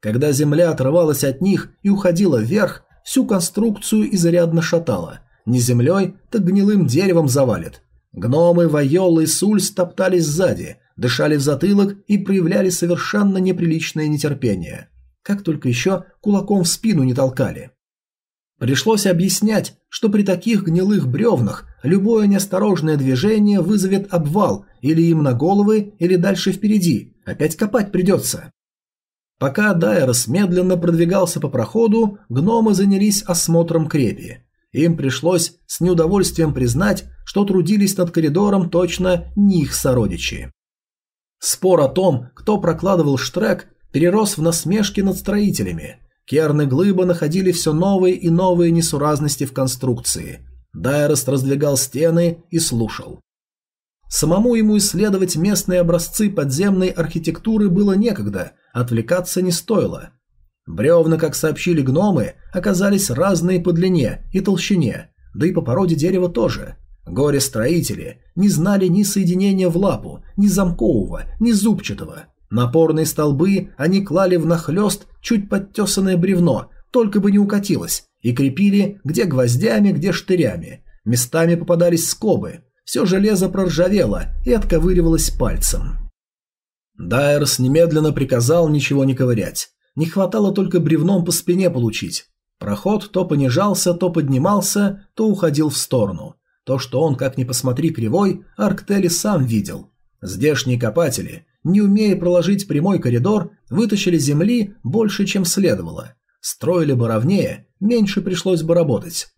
Когда земля отрывалась от них и уходила вверх, всю конструкцию изрядно шатало. Не землей, так гнилым деревом завалит. Гномы, Вайолы и Суль стоптались сзади, дышали в затылок и проявляли совершенно неприличное нетерпение. Как только еще кулаком в спину не толкали. Пришлось объяснять, что при таких гнилых бревнах любое неосторожное движение вызовет обвал или им на головы, или дальше впереди. Опять копать придется. Пока Дайрос медленно продвигался по проходу, гномы занялись осмотром крепи. Им пришлось с неудовольствием признать, что трудились над коридором точно не их сородичи. Спор о том, кто прокладывал штрек, перерос в насмешки над строителями. Керны Глыба находили все новые и новые несуразности в конструкции. Дайрос раздвигал стены и слушал. Самому ему исследовать местные образцы подземной архитектуры было некогда, отвлекаться не стоило. Бревна, как сообщили гномы, оказались разные по длине и толщине, да и по породе дерева тоже. Горе-строители не знали ни соединения в лапу, ни замкового, ни зубчатого. Напорные столбы они клали в нахлест чуть подтесанное бревно, только бы не укатилось, и крепили где гвоздями, где штырями. Местами попадались скобы – все железо проржавело и отковыривалось пальцем. Дайерс немедленно приказал ничего не ковырять. Не хватало только бревном по спине получить. Проход то понижался, то поднимался, то уходил в сторону. То, что он, как ни посмотри, кривой, Арктели сам видел. Здешние копатели, не умея проложить прямой коридор, вытащили земли больше, чем следовало. Строили бы ровнее, меньше пришлось бы работать.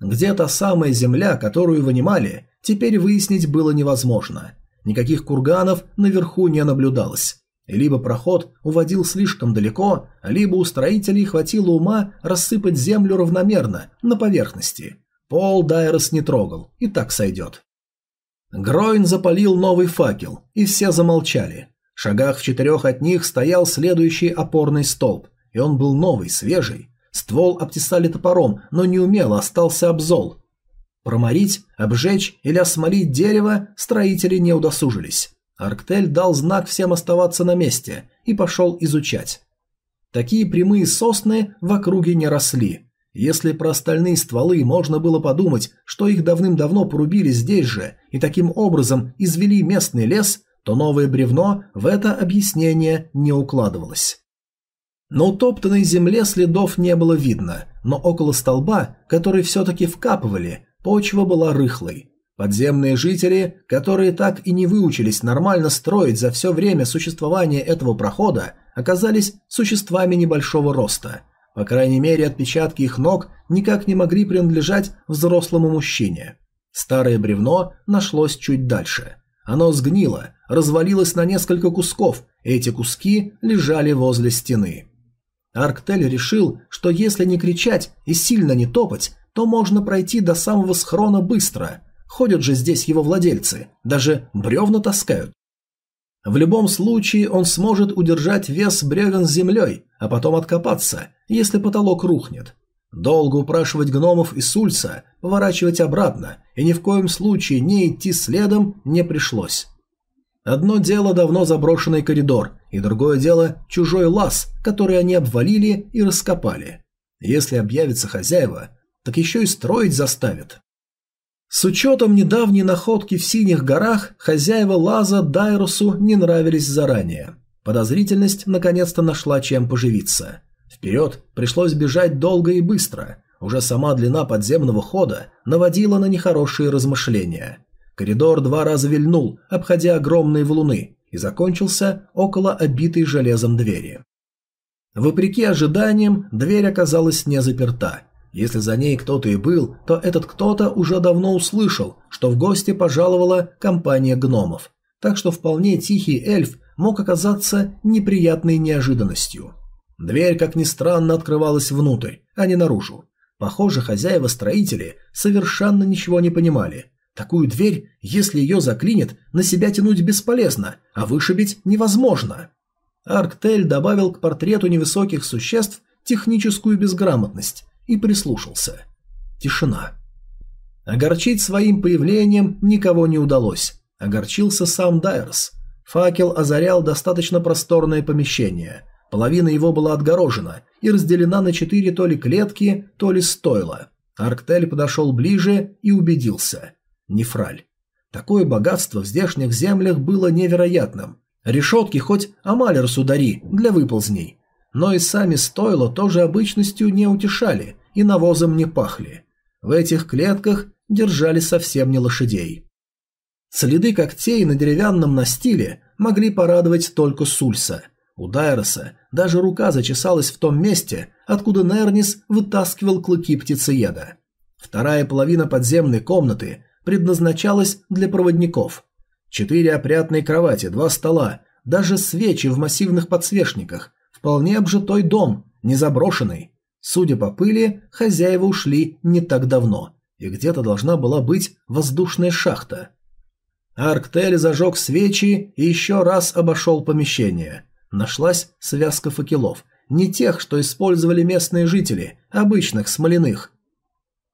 Где та самая земля, которую вынимали, теперь выяснить было невозможно. Никаких курганов наверху не наблюдалось. Либо проход уводил слишком далеко, либо у строителей хватило ума рассыпать землю равномерно, на поверхности. Пол Дайрос не трогал, и так сойдет. Гройн запалил новый факел, и все замолчали. В шагах в четырех от них стоял следующий опорный столб, и он был новый, свежий. Ствол обтесали топором, но неумело остался обзол. Проморить, обжечь или осмолить дерево строители не удосужились. Арктель дал знак всем оставаться на месте и пошел изучать. Такие прямые сосны в округе не росли. Если про остальные стволы можно было подумать, что их давным-давно порубили здесь же и таким образом извели местный лес, то новое бревно в это объяснение не укладывалось. На утоптанной земле следов не было видно, но около столба, который все-таки вкапывали, почва была рыхлой. Подземные жители, которые так и не выучились нормально строить за все время существования этого прохода, оказались существами небольшого роста. По крайней мере, отпечатки их ног никак не могли принадлежать взрослому мужчине. Старое бревно нашлось чуть дальше. Оно сгнило, развалилось на несколько кусков, и эти куски лежали возле стены. Арктель решил, что если не кричать и сильно не топать, то можно пройти до самого схрона быстро – Ходят же здесь его владельцы, даже бревна таскают. В любом случае он сможет удержать вес бревен с землей, а потом откопаться, если потолок рухнет. Долго упрашивать гномов и Сульса, поворачивать обратно и ни в коем случае не идти следом не пришлось. Одно дело давно заброшенный коридор, и другое дело чужой лаз, который они обвалили и раскопали. Если объявятся хозяева, так еще и строить заставят. С учетом недавней находки в Синих горах, хозяева Лаза Дайрусу не нравились заранее. Подозрительность наконец-то нашла чем поживиться. Вперед пришлось бежать долго и быстро. Уже сама длина подземного хода наводила на нехорошие размышления. Коридор два раза вильнул, обходя огромные валуны, и закончился около обитой железом двери. Вопреки ожиданиям, дверь оказалась не заперта – если за ней кто-то и был, то этот кто-то уже давно услышал, что в гости пожаловала компания гномов. Так что вполне тихий эльф мог оказаться неприятной неожиданностью. Дверь, как ни странно, открывалась внутрь, а не наружу. Похоже, хозяева-строители совершенно ничего не понимали. Такую дверь, если ее заклинит, на себя тянуть бесполезно, а вышибить невозможно. Арктель добавил к портрету невысоких существ техническую безграмотность и прислушался. Тишина. Огорчить своим появлением никого не удалось. Огорчился сам Дайерс. Факел озарял достаточно просторное помещение. Половина его была отгорожена и разделена на четыре то ли клетки, то ли стойла. Арктель подошел ближе и убедился. Нефраль. Такое богатство в здешних землях было невероятным. Решетки хоть Амалерсу дари для выползней. Но и сами стойла тоже обычностью не утешали и навозом не пахли. В этих клетках держали совсем не лошадей. Следы когтей на деревянном настиле могли порадовать только Сульса. У Дайроса даже рука зачесалась в том месте, откуда Нернис вытаскивал клыки птицееда. Вторая половина подземной комнаты предназначалась для проводников. Четыре опрятные кровати, два стола, даже свечи в массивных подсвечниках, вполне обжитой дом, не заброшенный. Судя по пыли, хозяева ушли не так давно, и где-то должна была быть воздушная шахта. Арктель зажег свечи и еще раз обошел помещение. Нашлась связка факелов, не тех, что использовали местные жители, обычных смоляных.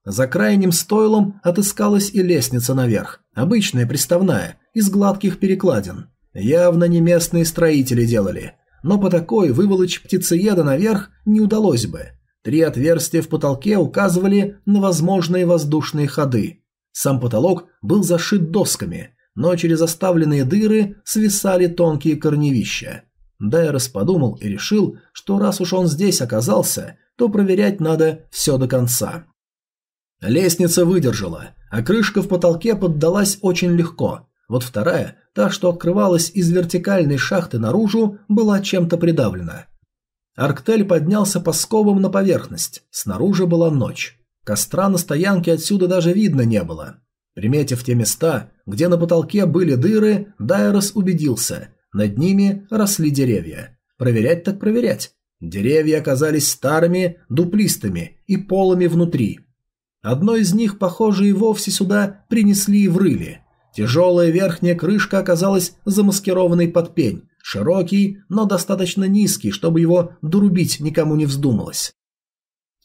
За крайним стойлом отыскалась и лестница наверх, обычная приставная, из гладких перекладин. Явно не местные строители делали, но по такой выволочь птицееда наверх не удалось бы. Три отверстия в потолке указывали на возможные воздушные ходы. Сам потолок был зашит досками, но через оставленные дыры свисали тонкие корневища. Дайрос подумал и решил, что раз уж он здесь оказался, то проверять надо все до конца. Лестница выдержала, а крышка в потолке поддалась очень легко. Вот вторая, та, что открывалась из вертикальной шахты наружу, была чем-то придавлена. Арктель поднялся по скобам на поверхность. Снаружи была ночь. Костра на стоянке отсюда даже видно не было. Приметив те места, где на потолке были дыры, Дайрос убедился. Над ними росли деревья. Проверять так проверять. Деревья оказались старыми, дуплистыми и полыми внутри. Одно из них, похоже, и вовсе сюда принесли и врыли. Тяжелая верхняя крышка оказалась замаскированной под пень, Широкий, но достаточно низкий, чтобы его дурубить никому не вздумалось.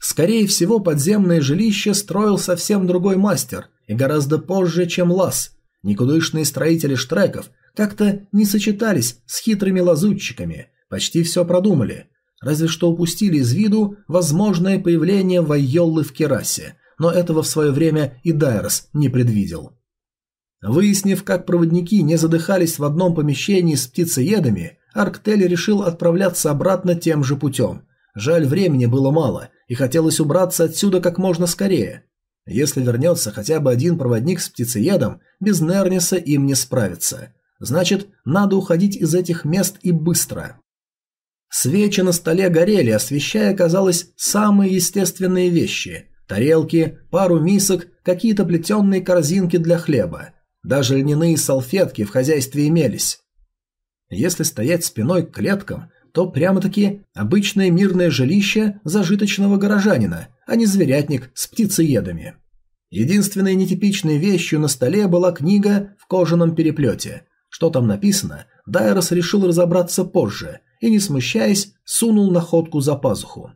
Скорее всего, подземное жилище строил совсем другой мастер, и гораздо позже, чем Лас. Никудышные строители штреков, как-то не сочетались с хитрыми лазутчиками, почти все продумали. Разве что упустили из виду возможное появление Вайоллы в Керасе, но этого в свое время и Дайрос не предвидел. Выяснив, как проводники не задыхались в одном помещении с птицеедами, Арктель решил отправляться обратно тем же путем. Жаль, времени было мало, и хотелось убраться отсюда как можно скорее. Если вернется хотя бы один проводник с птицеедом, без Нерниса им не справиться. Значит, надо уходить из этих мест и быстро. Свечи на столе горели, освещая, казалось, самые естественные вещи. Тарелки, пару мисок, какие-то плетеные корзинки для хлеба. Даже льняные салфетки в хозяйстве имелись. Если стоять спиной к клеткам, то прямо-таки обычное мирное жилище зажиточного горожанина, а не зверятник с птицеедами. Единственной нетипичной вещью на столе была книга в кожаном переплете. Что там написано, Дайрос решил разобраться позже и, не смущаясь, сунул находку за пазуху.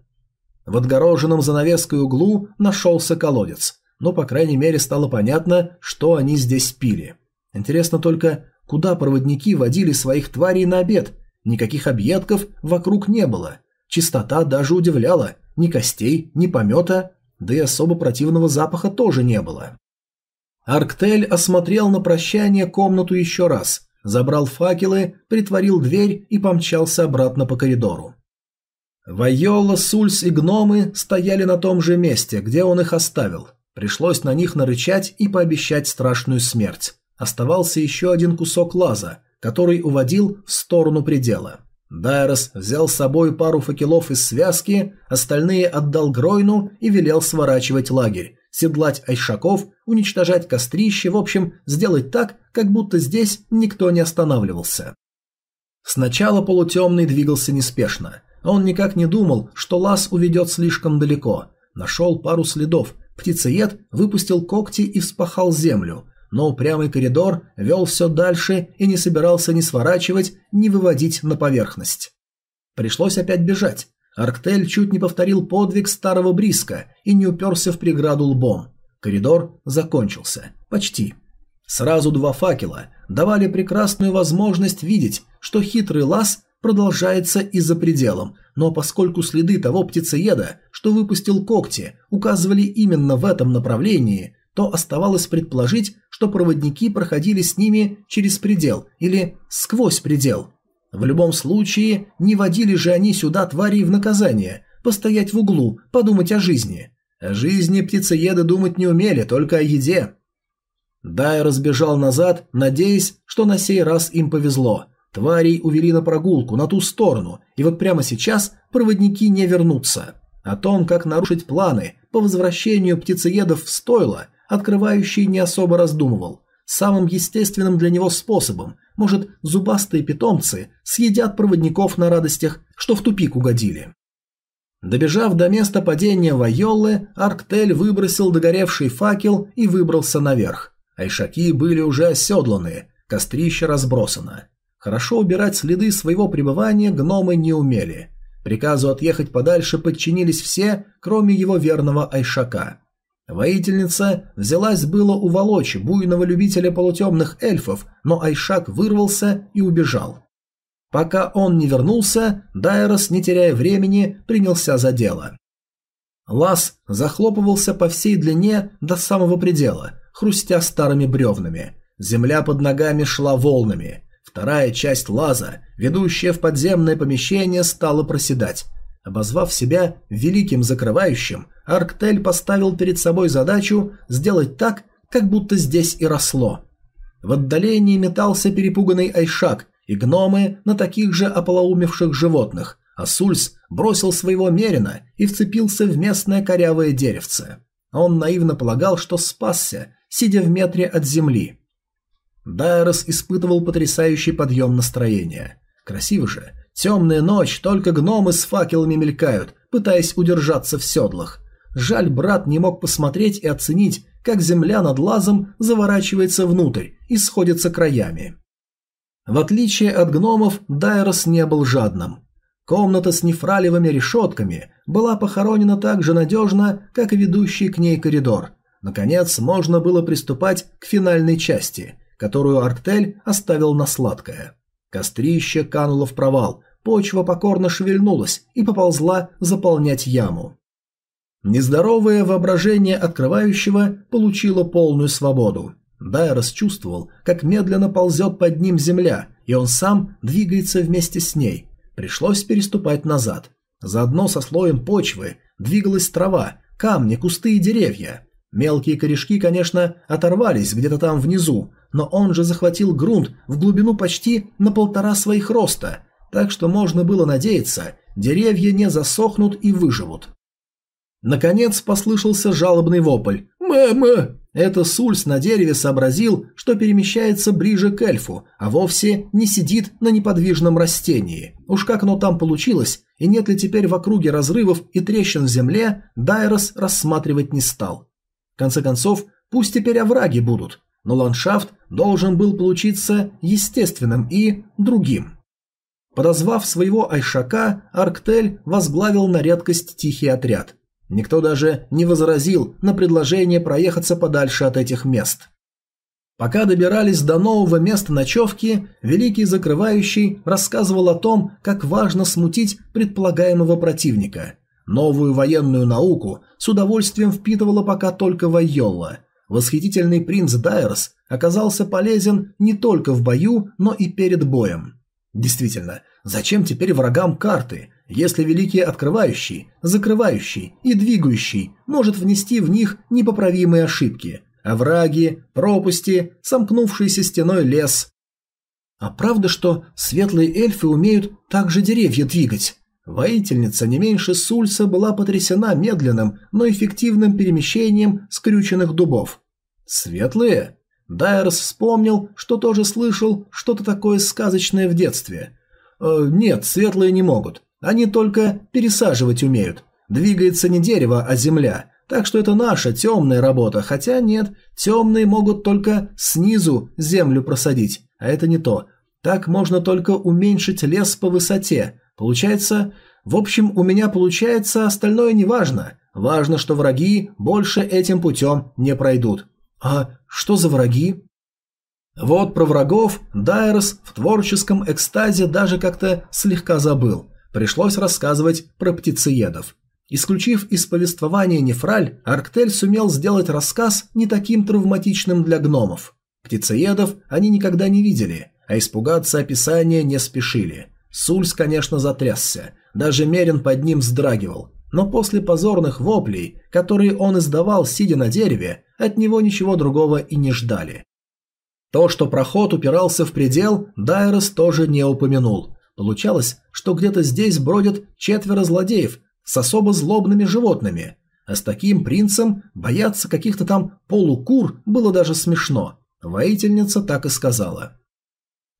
В отгороженном занавеской углу нашелся колодец, но, по крайней мере, стало понятно, что они здесь пили. Интересно только, куда проводники водили своих тварей на обед? Никаких объедков вокруг не было. Чистота даже удивляла. Ни костей, ни помета, да и особо противного запаха тоже не было. Арктель осмотрел на прощание комнату еще раз, забрал факелы, притворил дверь и помчался обратно по коридору. Вайола, Сульс и гномы стояли на том же месте, где он их оставил. Пришлось на них нарычать и пообещать страшную смерть. Оставался еще один кусок лаза, который уводил в сторону предела. Дайрос взял с собой пару факелов из связки, остальные отдал Гройну и велел сворачивать лагерь, седлать айшаков, уничтожать кострище, в общем, сделать так, как будто здесь никто не останавливался. Сначала полутемный двигался неспешно. Он никак не думал, что лаз уведет слишком далеко. Нашел пару следов. Птицеед выпустил когти и вспахал землю, но упрямый коридор вел все дальше и не собирался ни сворачивать, ни выводить на поверхность. Пришлось опять бежать. Арктель чуть не повторил подвиг старого Бриска и не уперся в преграду лбом. Коридор закончился. Почти. Сразу два факела давали прекрасную возможность видеть, что хитрый лаз продолжается и за пределом, но поскольку следы того птицееда, что выпустил когти, указывали именно в этом направлении, то оставалось предположить, что проводники проходили с ними через предел или сквозь предел. В любом случае, не водили же они сюда тварей в наказание, постоять в углу, подумать о жизни. О жизни птицееды думать не умели, только о еде. Дай разбежал назад, надеясь, что на сей раз им повезло. Тварей увели на прогулку, на ту сторону, и вот прямо сейчас проводники не вернутся. О том, как нарушить планы по возвращению птицеедов в стойло, открывающий не особо раздумывал. Самым естественным для него способом, может, зубастые питомцы съедят проводников на радостях, что в тупик угодили. Добежав до места падения Вайоллы, Арктель выбросил догоревший факел и выбрался наверх. Айшаки были уже оседланы, кострище разбросано. Хорошо убирать следы своего пребывания гномы не умели. Приказу отъехать подальше подчинились все, кроме его верного Айшака. Воительница взялась было уволочь буйного любителя полутемных эльфов, но Айшак вырвался и убежал. Пока он не вернулся, Дайрос, не теряя времени, принялся за дело. Лаз захлопывался по всей длине до самого предела, хрустя старыми бревнами. Земля под ногами шла волнами. Вторая часть лаза, ведущая в подземное помещение, стала проседать. Обозвав себя великим закрывающим, Арктель поставил перед собой задачу сделать так, как будто здесь и росло. В отдалении метался перепуганный Айшак и гномы на таких же ополоумевших животных, а Сульс бросил своего Мерина и вцепился в местное корявое деревце. Он наивно полагал, что спасся, сидя в метре от земли. Дайрос испытывал потрясающий подъем настроения. Красиво же, Темная ночь, только гномы с факелами мелькают, пытаясь удержаться в седлах. Жаль, брат не мог посмотреть и оценить, как земля над лазом заворачивается внутрь и сходится краями. В отличие от гномов, Дайрос не был жадным. Комната с нефралевыми решетками была похоронена так же надежно, как и ведущий к ней коридор. Наконец, можно было приступать к финальной части. Которую Арктель оставил на сладкое. Кострище кануло в провал, почва покорно шевельнулась и поползла заполнять яму. Нездоровое воображение открывающего получило полную свободу. Дайрос чувствовал, как медленно ползет под ним земля, и он сам двигается вместе с ней. Пришлось переступать назад. Заодно со слоем почвы двигалась трава, камни, кусты и деревья. Мелкие корешки, конечно, оторвались где-то там внизу, но он же захватил грунт в глубину почти на полтора своих роста, так что можно было надеяться, деревья не засохнут и выживут. Наконец послышался жалобный вопль. «Мама!» Это Сульс на дереве сообразил, что перемещается ближе к эльфу, а вовсе не сидит на неподвижном растении. Уж как оно там получилось, и нет ли теперь в округе разрывов и трещин в земле, Дайрос рассматривать не стал. В конце концов, пусть теперь овраги будут, но ландшафт должен был получиться естественным и другим. Подозвав своего Айшака, Арктель возглавил на редкость тихий отряд – Никто даже не возразил на предложение проехаться подальше от этих мест. Пока добирались до нового места ночевки, Великий Закрывающий рассказывал о том, как важно смутить предполагаемого противника. Новую военную науку с удовольствием впитывала пока только Вайолла. Восхитительный принц Дайерс оказался полезен не только в бою, но и перед боем. Действительно, зачем теперь врагам карты, если Великий Открывающий, Закрывающий и Двигающий может внести в них непоправимые ошибки, овраги, пропасти, сомкнувшийся стеной лес. А правда, что светлые эльфы умеют также деревья двигать? Воительница не меньше Сульса была потрясена медленным, но эффективным перемещением скрюченных дубов. Светлые? Дайерс вспомнил, что тоже слышал что-то такое сказочное в детстве. Э, нет, светлые не могут. Они только пересаживать умеют. Двигается не дерево, а земля. Так что это наша темная работа, хотя нет, темные могут только снизу землю просадить, а это не то. Так можно только уменьшить лес по высоте. Получается, в общем, у меня получается, остальное не важно. Важно, что враги больше этим путем не пройдут. А что за враги? Вот про врагов Дайрос в творческом экстазе даже как-то слегка забыл. Пришлось рассказывать про птицеедов. Исключив из повествования Нефраль, Арктель сумел сделать рассказ не таким травматичным для гномов. Птицеедов они никогда не видели, а испугаться описания не спешили. Сульс, конечно, затрясся, даже Мерин под ним вздрагивал, но после позорных воплей, которые он издавал, сидя на дереве, от него ничего другого и не ждали. То, что проход упирался в предел, Дайрос тоже не упомянул, Получалось, что где-то здесь бродят четверо злодеев с особо злобными животными, а с таким принцем бояться каких-то там полукур было даже смешно. Воительница так и сказала.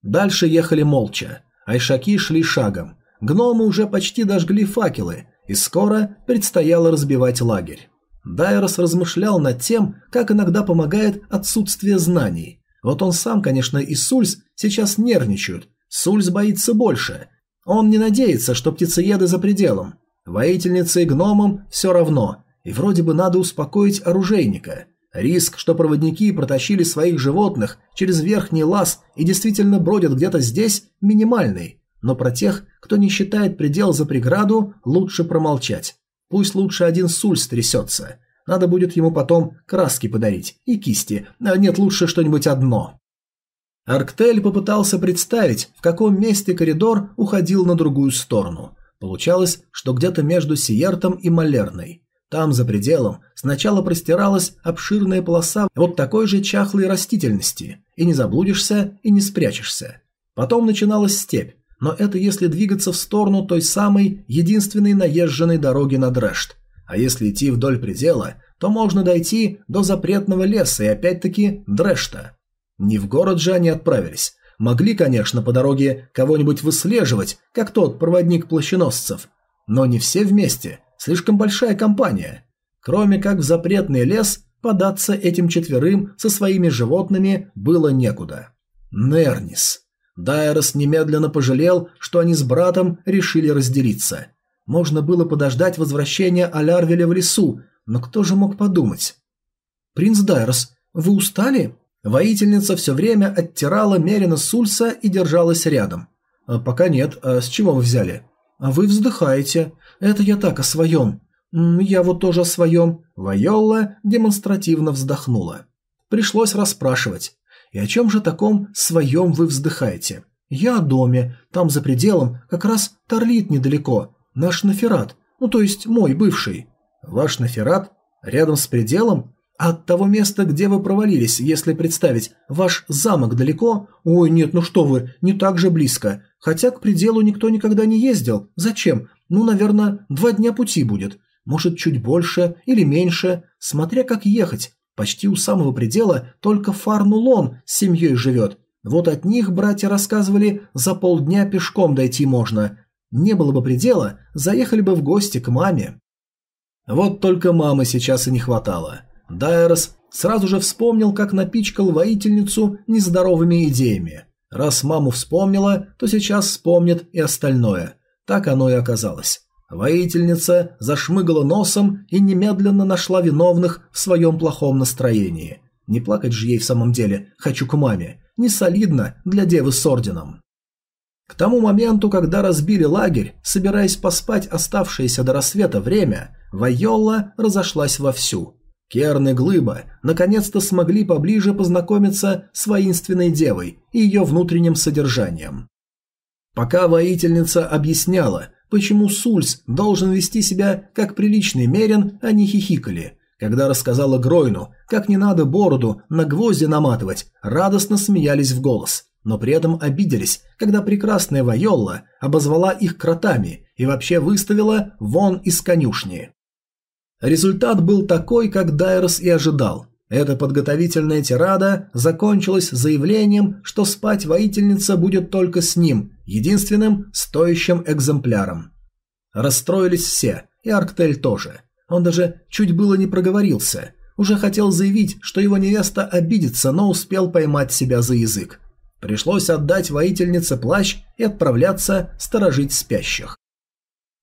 Дальше ехали молча. Айшаки шли шагом. Гномы уже почти дожгли факелы, и скоро предстояло разбивать лагерь. Дайрос размышлял над тем, как иногда помогает отсутствие знаний. Вот он сам, конечно, и Сульс сейчас нервничают, Сульс боится больше. Он не надеется, что птицееды за пределом. Воительнице и гномам все равно. И вроде бы надо успокоить оружейника. Риск, что проводники протащили своих животных через верхний лаз и действительно бродят где-то здесь, минимальный. Но про тех, кто не считает предел за преграду, лучше промолчать. Пусть лучше один Сульс трясется. Надо будет ему потом краски подарить и кисти. А нет, лучше что-нибудь одно. Арктель попытался представить, в каком месте коридор уходил на другую сторону. Получалось, что где-то между Сиертом и Малерной. Там, за пределом, сначала простиралась обширная полоса вот такой же чахлой растительности, и не заблудишься, и не спрячешься. Потом начиналась степь, но это если двигаться в сторону той самой единственной наезженной дороги на Дрешт. А если идти вдоль предела, то можно дойти до запретного леса и опять-таки Дрешта. Не в город же они отправились. Могли, конечно, по дороге кого-нибудь выслеживать, как тот проводник плащеносцев. Но не все вместе, слишком большая компания. Кроме как в запретный лес, податься этим четверым со своими животными было некуда. Нернис. Дайрос немедленно пожалел, что они с братом решили разделиться. Можно было подождать возвращения Алярвеля в лесу, но кто же мог подумать? «Принц Дайрос, вы устали?» Воительница все время оттирала Мерина Сульса и держалась рядом. «А «Пока нет. А с чего вы взяли?» «А вы вздыхаете. Это я так о своем. Я вот тоже о своем». Вайолла демонстративно вздохнула. Пришлось расспрашивать. «И о чем же таком своем вы вздыхаете?» «Я о доме. Там за пределом как раз Торлит недалеко. Наш Наферат. Ну, то есть мой бывший». «Ваш Наферат? Рядом с пределом? От того места, где вы провалились, если представить, ваш замок далеко? Ой, нет, ну что вы, не так же близко. Хотя к пределу никто никогда не ездил. Зачем? Ну, наверное, два дня пути будет. Может, чуть больше или меньше, смотря как ехать. Почти у самого предела только Фарнулон с семьей живет. Вот от них братья рассказывали, за полдня пешком дойти можно. Не было бы предела, заехали бы в гости к маме. Вот только мамы сейчас и не хватало. Дайрос сразу же вспомнил, как напичкал воительницу нездоровыми идеями. Раз маму вспомнила, то сейчас вспомнит и остальное. Так оно и оказалось. Воительница зашмыгала носом и немедленно нашла виновных в своем плохом настроении. Не плакать же ей в самом деле «хочу к маме». Не солидно для девы с орденом. К тому моменту, когда разбили лагерь, собираясь поспать оставшееся до рассвета время, Вайолла разошлась вовсю. Керн и Глыба наконец-то смогли поближе познакомиться с воинственной девой и ее внутренним содержанием. Пока воительница объясняла, почему Сульс должен вести себя как приличный мерин, они хихикали. Когда рассказала Гройну, как не надо бороду на гвозди наматывать, радостно смеялись в голос, но при этом обиделись, когда прекрасная Вайолла обозвала их кротами и вообще выставила вон из конюшни. Результат был такой, как Дайрос и ожидал. Эта подготовительная тирада закончилась заявлением, что спать воительница будет только с ним, единственным стоящим экземпляром. Расстроились все, и Арктель тоже. Он даже чуть было не проговорился. Уже хотел заявить, что его невеста обидится, но успел поймать себя за язык. Пришлось отдать воительнице плащ и отправляться сторожить спящих.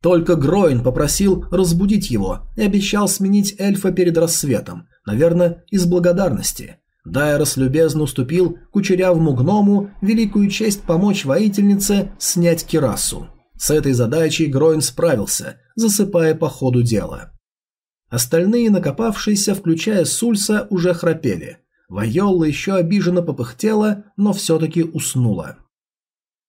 Только Гроин попросил разбудить его и обещал сменить эльфа перед рассветом, наверное, из благодарности. Дайрос любезно уступил кучерявому гному великую честь помочь воительнице снять кирасу. С этой задачей Гроин справился, засыпая по ходу дела. Остальные накопавшиеся, включая Сульса, уже храпели. Вайолла еще обиженно попыхтела, но все-таки уснула.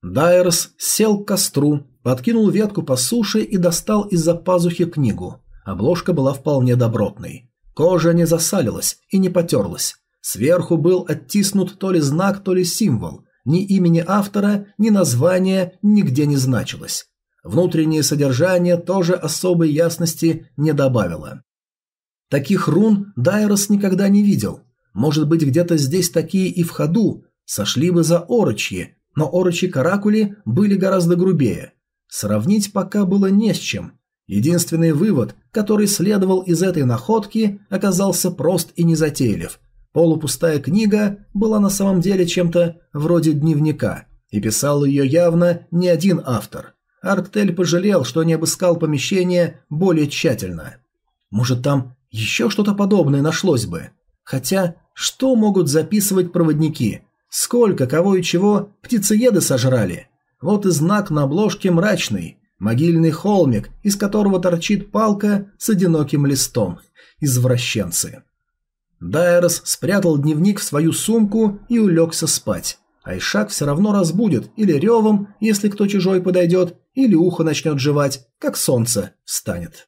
Дайрос сел к костру, подкинул ветку по суше и достал из-за пазухи книгу. Обложка была вполне добротной. Кожа не засалилась и не потерлась. Сверху был оттиснут то ли знак, то ли символ. Ни имени автора, ни названия нигде не значилось. Внутреннее содержание тоже особой ясности не добавило. Таких рун Дайрос никогда не видел. Может быть, где-то здесь такие и в ходу. Сошли бы за орочьи, но орочи каракули были гораздо грубее. Сравнить пока было не с чем. Единственный вывод, который следовал из этой находки, оказался прост и незатейлив. Полупустая книга была на самом деле чем-то вроде дневника, и писал ее явно не один автор. Арктель пожалел, что не обыскал помещение более тщательно. Может, там еще что-то подобное нашлось бы. Хотя, что могут записывать проводники? Сколько, кого и чего птицееды сожрали? Вот и знак на обложке мрачный. Могильный холмик, из которого торчит палка с одиноким листом. Извращенцы. Дайрос спрятал дневник в свою сумку и улегся спать. Айшак все равно разбудит или ревом, если кто чужой подойдет, или ухо начнет жевать, как солнце встанет.